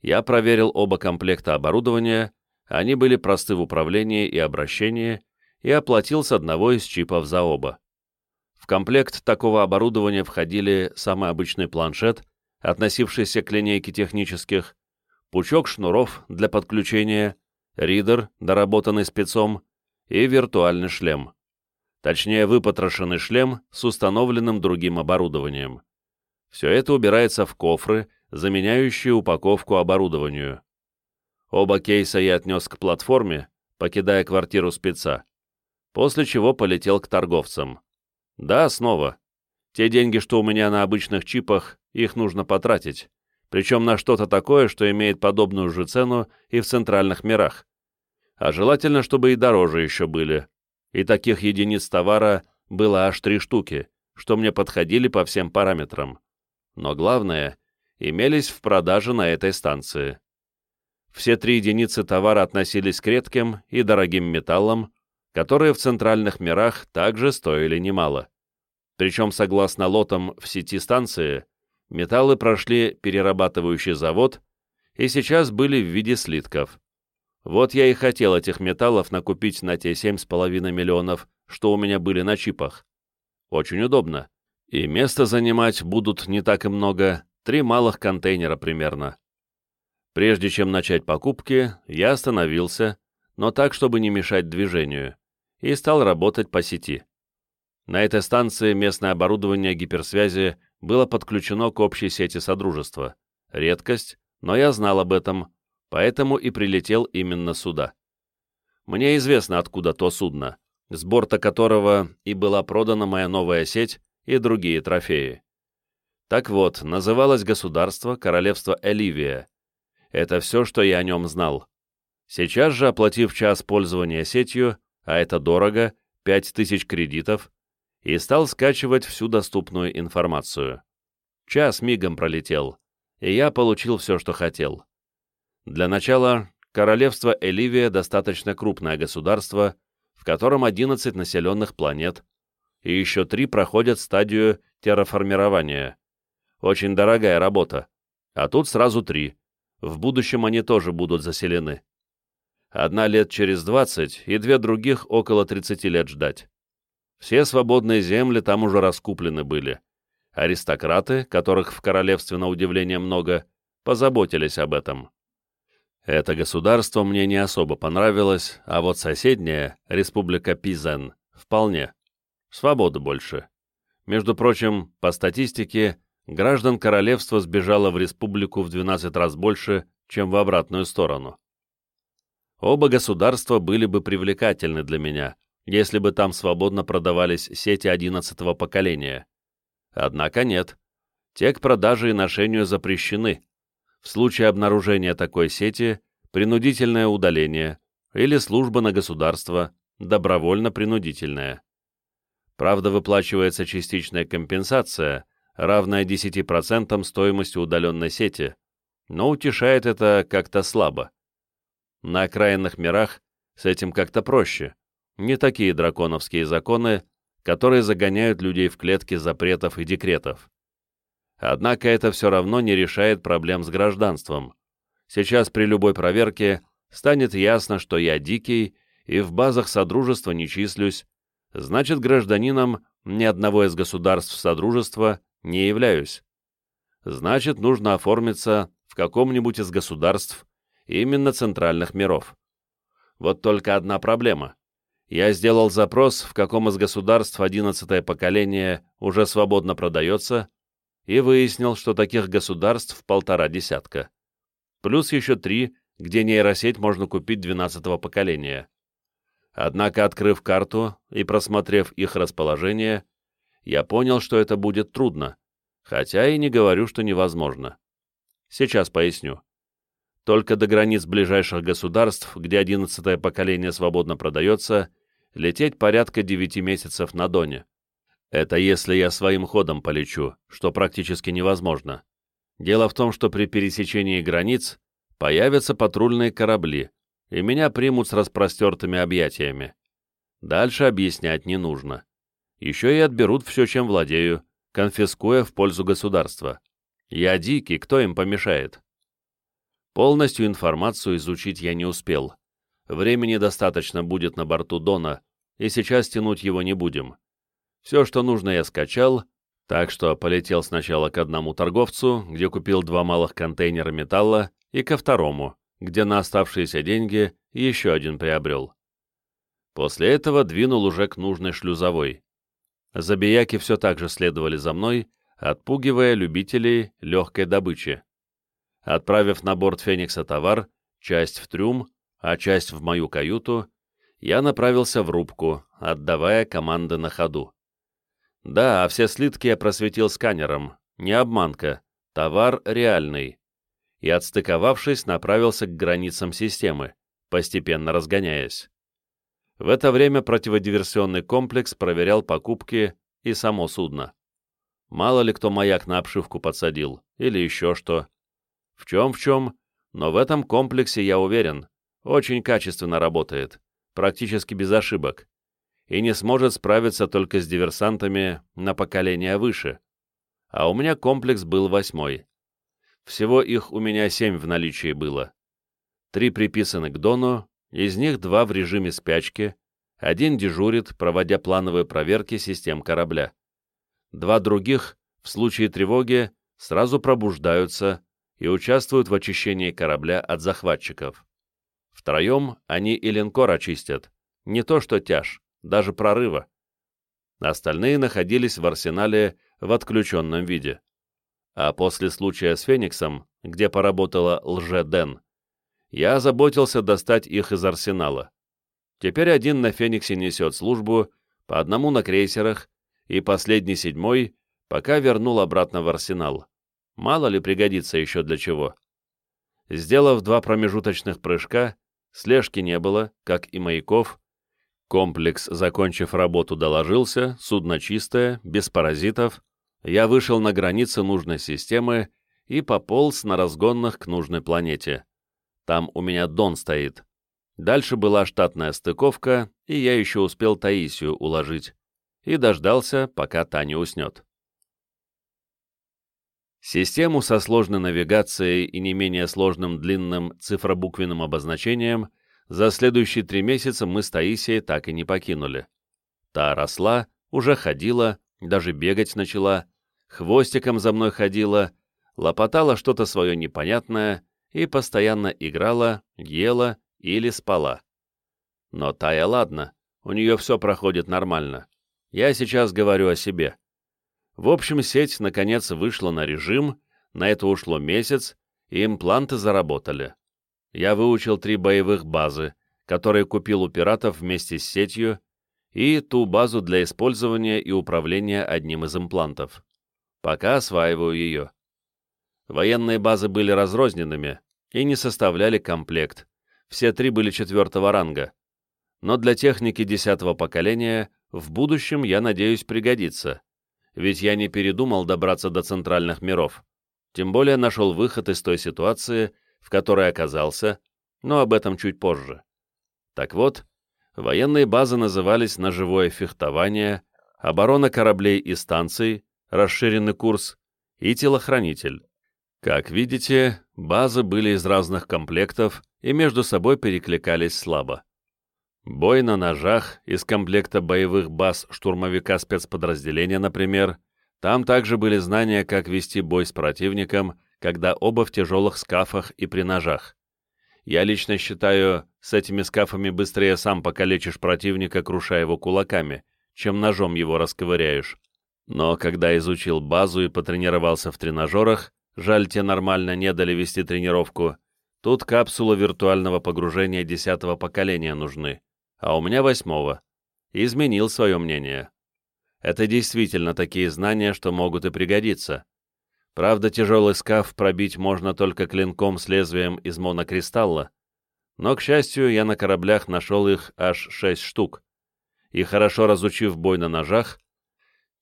Я проверил оба комплекта оборудования, они были просты в управлении и обращении, и оплатил с одного из чипов за оба. В комплект такого оборудования входили самый обычный планшет, относившийся к линейке технических, пучок шнуров для подключения, ридер, доработанный спецом, и виртуальный шлем. Точнее, выпотрошенный шлем с установленным другим оборудованием. Все это убирается в кофры, заменяющие упаковку оборудованию. Оба кейса я отнес к платформе, покидая квартиру спеца, после чего полетел к торговцам. Да, снова. Те деньги, что у меня на обычных чипах, их нужно потратить, причем на что-то такое, что имеет подобную же цену и в центральных мирах. А желательно, чтобы и дороже еще были. И таких единиц товара было аж три штуки, что мне подходили по всем параметрам. Но главное, имелись в продаже на этой станции. Все три единицы товара относились к редким и дорогим металлам, которые в центральных мирах также стоили немало. Причем, согласно лотам в сети станции, металлы прошли перерабатывающий завод и сейчас были в виде слитков. Вот я и хотел этих металлов накупить на те 7,5 миллионов, что у меня были на чипах. Очень удобно. И место занимать будут не так и много, три малых контейнера примерно. Прежде чем начать покупки, я остановился, но так, чтобы не мешать движению, и стал работать по сети. На этой станции местное оборудование гиперсвязи было подключено к общей сети Содружества. Редкость, но я знал об этом, поэтому и прилетел именно сюда. Мне известно, откуда то судно, с борта которого и была продана моя новая сеть и другие трофеи. Так вот, называлось государство Королевство Эливия. Это все, что я о нем знал. Сейчас же, оплатив час пользования сетью, а это дорого, 5000 кредитов, и стал скачивать всю доступную информацию. Час мигом пролетел, и я получил все, что хотел. Для начала, королевство Эливия достаточно крупное государство, в котором 11 населенных планет, и еще три проходят стадию терраформирования. Очень дорогая работа. А тут сразу три. В будущем они тоже будут заселены. Одна лет через 20 и две других около 30 лет ждать. Все свободные земли там уже раскуплены были. Аристократы, которых в королевстве на удивление много, позаботились об этом. Это государство мне не особо понравилось, а вот соседняя, республика Пизен, вполне. Свободы больше. Между прочим, по статистике, граждан королевства сбежало в республику в 12 раз больше, чем в обратную сторону. Оба государства были бы привлекательны для меня, если бы там свободно продавались сети 11 поколения. Однако нет. Те к продаже и ношению запрещены. В случае обнаружения такой сети принудительное удаление или служба на государство, добровольно-принудительная. Правда, выплачивается частичная компенсация, равная 10% стоимости удаленной сети, но утешает это как-то слабо. На окраинных мирах с этим как-то проще не такие драконовские законы, которые загоняют людей в клетки запретов и декретов. Однако это все равно не решает проблем с гражданством. Сейчас при любой проверке станет ясно, что я дикий и в базах Содружества не числюсь, значит, гражданином ни одного из государств Содружества не являюсь. Значит, нужно оформиться в каком-нибудь из государств, именно центральных миров. Вот только одна проблема я сделал запрос, в каком из государств одиннадцатое поколение уже свободно продается, и выяснил, что таких государств полтора десятка. Плюс еще три, где нейросеть можно купить двенадцатого поколения. Однако, открыв карту и просмотрев их расположение, я понял, что это будет трудно, хотя и не говорю, что невозможно. Сейчас поясню. Только до границ ближайших государств, где одиннадцатое поколение свободно продается, лететь порядка девяти месяцев на Доне. Это если я своим ходом полечу, что практически невозможно. Дело в том, что при пересечении границ появятся патрульные корабли, и меня примут с распростертыми объятиями. Дальше объяснять не нужно. Еще и отберут все, чем владею, конфискуя в пользу государства. Я дикий, кто им помешает? Полностью информацию изучить я не успел. Времени достаточно будет на борту Дона, и сейчас тянуть его не будем. Все, что нужно, я скачал, так что полетел сначала к одному торговцу, где купил два малых контейнера металла, и ко второму, где на оставшиеся деньги еще один приобрел. После этого двинул уже к нужной шлюзовой. Забияки все так же следовали за мной, отпугивая любителей легкой добычи. Отправив на борт «Феникса» товар, часть в трюм, а часть в мою каюту, я направился в рубку, отдавая команды на ходу. Да, а все слитки я просветил сканером, не обманка, товар реальный. И, отстыковавшись, направился к границам системы, постепенно разгоняясь. В это время противодиверсионный комплекс проверял покупки и само судно. Мало ли кто маяк на обшивку подсадил, или еще что. В чем-в чем, но в этом комплексе, я уверен, очень качественно работает, практически без ошибок, и не сможет справиться только с диверсантами на поколение выше. а у меня комплекс был восьмой. Всего их у меня семь в наличии было. Три приписаны к Дону, из них два в режиме спячки, один дежурит, проводя плановые проверки систем корабля. Два других, в случае тревоги, сразу пробуждаются и участвуют в очищении корабля от захватчиков. Втроем они и линкор очистят, не то что тяж, даже прорыва. Остальные находились в арсенале в отключенном виде. А после случая с Фениксом, где поработала лже-Дэн, я озаботился достать их из арсенала. Теперь один на Фениксе несет службу, по одному на крейсерах, и последний седьмой пока вернул обратно в арсенал. Мало ли пригодится еще для чего. Сделав два промежуточных прыжка, слежки не было, как и маяков. Комплекс, закончив работу, доложился, судно чистое, без паразитов. Я вышел на границы нужной системы и пополз на разгонных к нужной планете. Там у меня Дон стоит. Дальше была штатная стыковка, и я еще успел Таисию уложить. И дождался, пока та не уснет. Систему со сложной навигацией и не менее сложным длинным цифробуквенным обозначением за следующие три месяца мы с Таисией так и не покинули. Та росла, уже ходила, даже бегать начала, хвостиком за мной ходила, лопотала что-то свое непонятное и постоянно играла, ела или спала. Но Тая ладно, у нее все проходит нормально. Я сейчас говорю о себе. В общем, сеть, наконец, вышла на режим, на это ушло месяц, и импланты заработали. Я выучил три боевых базы, которые купил у пиратов вместе с сетью, и ту базу для использования и управления одним из имплантов. Пока осваиваю ее. Военные базы были разрозненными и не составляли комплект. Все три были четвертого ранга. Но для техники десятого поколения в будущем, я надеюсь, пригодится ведь я не передумал добраться до центральных миров. Тем более нашел выход из той ситуации, в которой оказался, но об этом чуть позже. Так вот, военные базы назывались «Ножевое фехтование», «Оборона кораблей и станций», «Расширенный курс» и «Телохранитель». Как видите, базы были из разных комплектов и между собой перекликались слабо. Бой на ножах из комплекта боевых баз штурмовика спецподразделения, например, там также были знания, как вести бой с противником, когда оба в тяжелых скафах и при ножах. Я лично считаю, с этими скафами быстрее сам покалечишь противника, крушая его кулаками, чем ножом его расковыряешь. Но когда изучил базу и потренировался в тренажерах, жаль, те нормально не дали вести тренировку, тут капсулы виртуального погружения десятого поколения нужны а у меня восьмого. Изменил свое мнение. Это действительно такие знания, что могут и пригодиться. Правда, тяжелый скаф пробить можно только клинком с лезвием из монокристалла, но, к счастью, я на кораблях нашел их аж шесть штук. И хорошо разучив бой на ножах,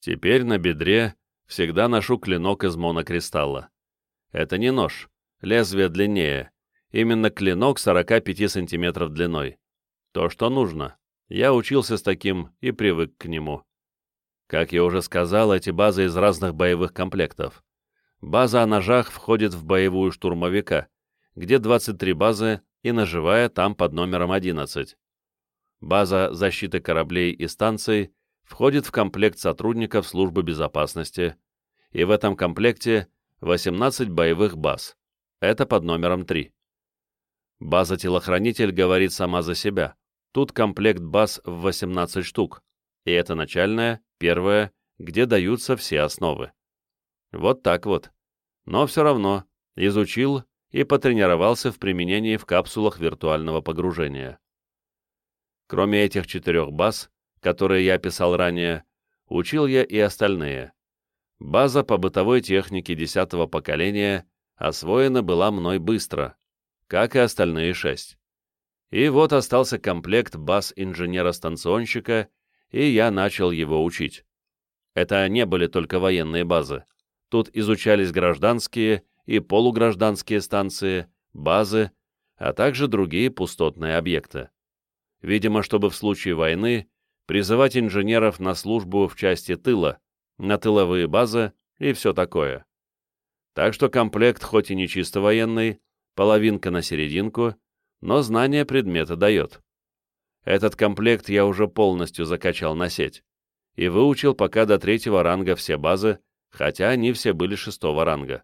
теперь на бедре всегда ношу клинок из монокристалла. Это не нож, лезвие длиннее, именно клинок 45 сантиметров длиной. То, что нужно. Я учился с таким и привык к нему. Как я уже сказал, эти базы из разных боевых комплектов. База о ножах входит в боевую штурмовика, где 23 базы и ножевая там под номером 11. База защиты кораблей и станций входит в комплект сотрудников службы безопасности, и в этом комплекте 18 боевых баз. Это под номером 3. База-телохранитель говорит сама за себя. Тут комплект баз в 18 штук, и это начальная, первая, где даются все основы. Вот так вот. Но все равно изучил и потренировался в применении в капсулах виртуального погружения. Кроме этих четырех баз, которые я описал ранее, учил я и остальные. База по бытовой технике десятого поколения освоена была мной быстро, как и остальные шесть. И вот остался комплект баз инженера-станционщика, и я начал его учить. Это не были только военные базы. Тут изучались гражданские и полугражданские станции, базы, а также другие пустотные объекты. Видимо, чтобы в случае войны призывать инженеров на службу в части тыла, на тыловые базы и все такое. Так что комплект хоть и не чисто военный, половинка на серединку, но знание предмета дает. Этот комплект я уже полностью закачал на сеть и выучил пока до третьего ранга все базы, хотя они все были шестого ранга.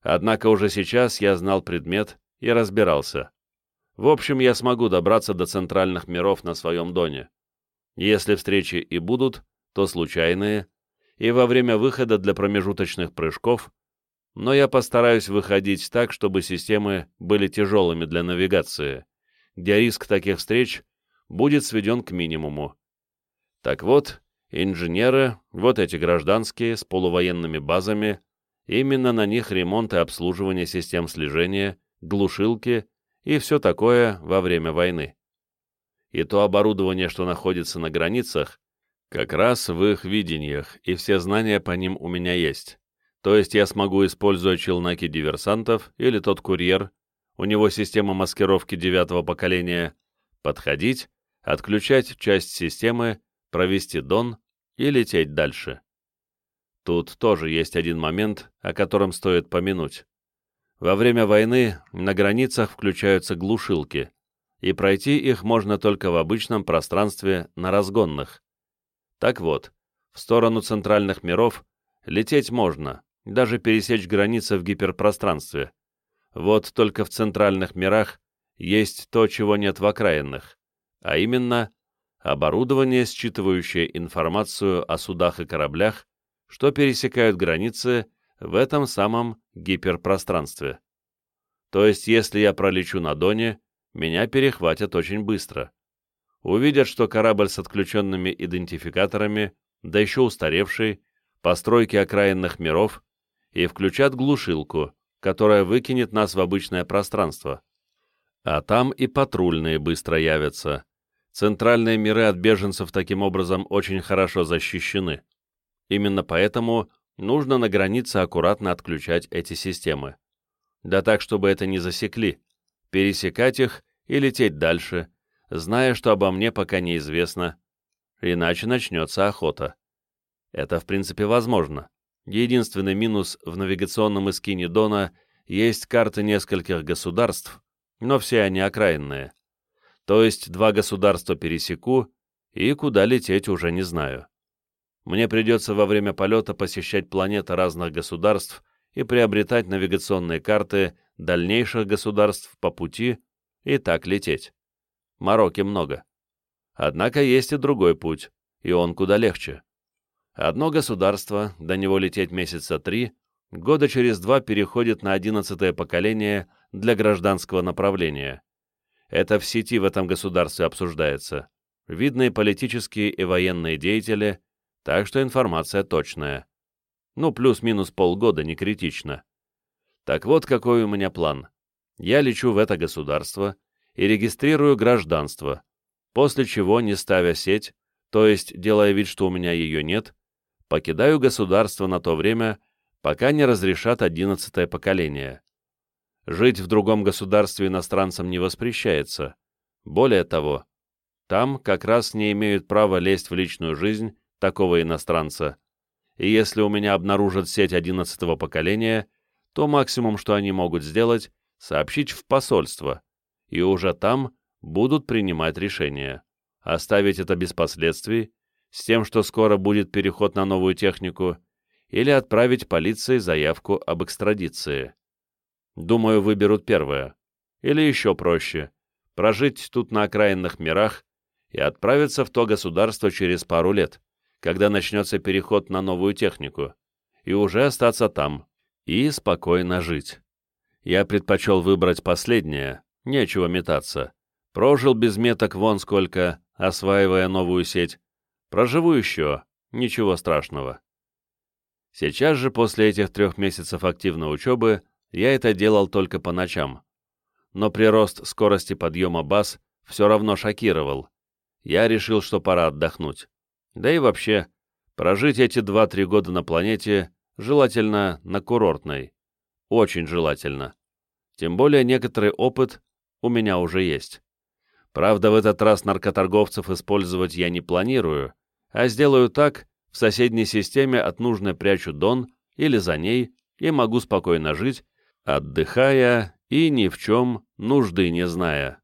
Однако уже сейчас я знал предмет и разбирался. В общем, я смогу добраться до центральных миров на своем доне. Если встречи и будут, то случайные, и во время выхода для промежуточных прыжков, но я постараюсь выходить так, чтобы системы были тяжелыми для навигации, где риск таких встреч будет сведен к минимуму. Так вот, инженеры, вот эти гражданские, с полувоенными базами, именно на них ремонт и обслуживание систем слежения, глушилки и все такое во время войны. И то оборудование, что находится на границах, как раз в их видениях, и все знания по ним у меня есть. То есть я смогу использовать челноки диверсантов или тот курьер, у него система маскировки девятого поколения, подходить, отключать часть системы, провести дон и лететь дальше. Тут тоже есть один момент, о котором стоит помянуть. Во время войны на границах включаются глушилки, и пройти их можно только в обычном пространстве на разгонных. Так вот, в сторону центральных миров лететь можно, даже пересечь границы в гиперпространстве. Вот только в центральных мирах есть то, чего нет в окраинных, а именно оборудование, считывающее информацию о судах и кораблях, что пересекают границы в этом самом гиперпространстве. То есть, если я пролечу на Доне, меня перехватят очень быстро. Увидят, что корабль с отключенными идентификаторами, да еще устаревший, постройки окраинных миров, и включат глушилку, которая выкинет нас в обычное пространство. А там и патрульные быстро явятся. Центральные миры от беженцев таким образом очень хорошо защищены. Именно поэтому нужно на границе аккуратно отключать эти системы. Да так, чтобы это не засекли, пересекать их и лететь дальше, зная, что обо мне пока неизвестно, иначе начнется охота. Это, в принципе, возможно. Единственный минус в навигационном эскине Дона есть карты нескольких государств, но все они окраинные. То есть два государства пересеку, и куда лететь уже не знаю мне придется во время полета посещать планеты разных государств и приобретать навигационные карты дальнейших государств по пути и так лететь. Мороки много. Однако есть и другой путь, и он куда легче. Одно государство, до него лететь месяца три, года через два переходит на одиннадцатое поколение для гражданского направления. Это в сети в этом государстве обсуждается. Видные политические и военные деятели – так что информация точная. Ну, плюс-минус полгода, не критично. Так вот, какой у меня план. Я лечу в это государство и регистрирую гражданство, после чего, не ставя сеть, то есть делая вид, что у меня ее нет, покидаю государство на то время, пока не разрешат одиннадцатое поколение. Жить в другом государстве иностранцам не воспрещается. Более того, там как раз не имеют права лезть в личную жизнь такого иностранца, и если у меня обнаружат сеть одиннадцатого поколения, то максимум, что они могут сделать, сообщить в посольство, и уже там будут принимать решения. Оставить это без последствий, с тем, что скоро будет переход на новую технику, или отправить полиции заявку об экстрадиции. Думаю, выберут первое. Или еще проще – прожить тут на окраинных мирах и отправиться в то государство через пару лет, когда начнется переход на новую технику, и уже остаться там, и спокойно жить. Я предпочел выбрать последнее, нечего метаться. Прожил без меток вон сколько, осваивая новую сеть. Проживу еще, ничего страшного. Сейчас же, после этих трех месяцев активной учебы, я это делал только по ночам. Но прирост скорости подъема баз все равно шокировал. Я решил, что пора отдохнуть. Да и вообще, прожить эти 2-3 года на планете желательно на курортной. Очень желательно. Тем более некоторый опыт у меня уже есть. Правда, в этот раз наркоторговцев использовать я не планирую, а сделаю так, в соседней системе от нужной прячу Дон или за ней и могу спокойно жить, отдыхая и ни в чем нужды не зная.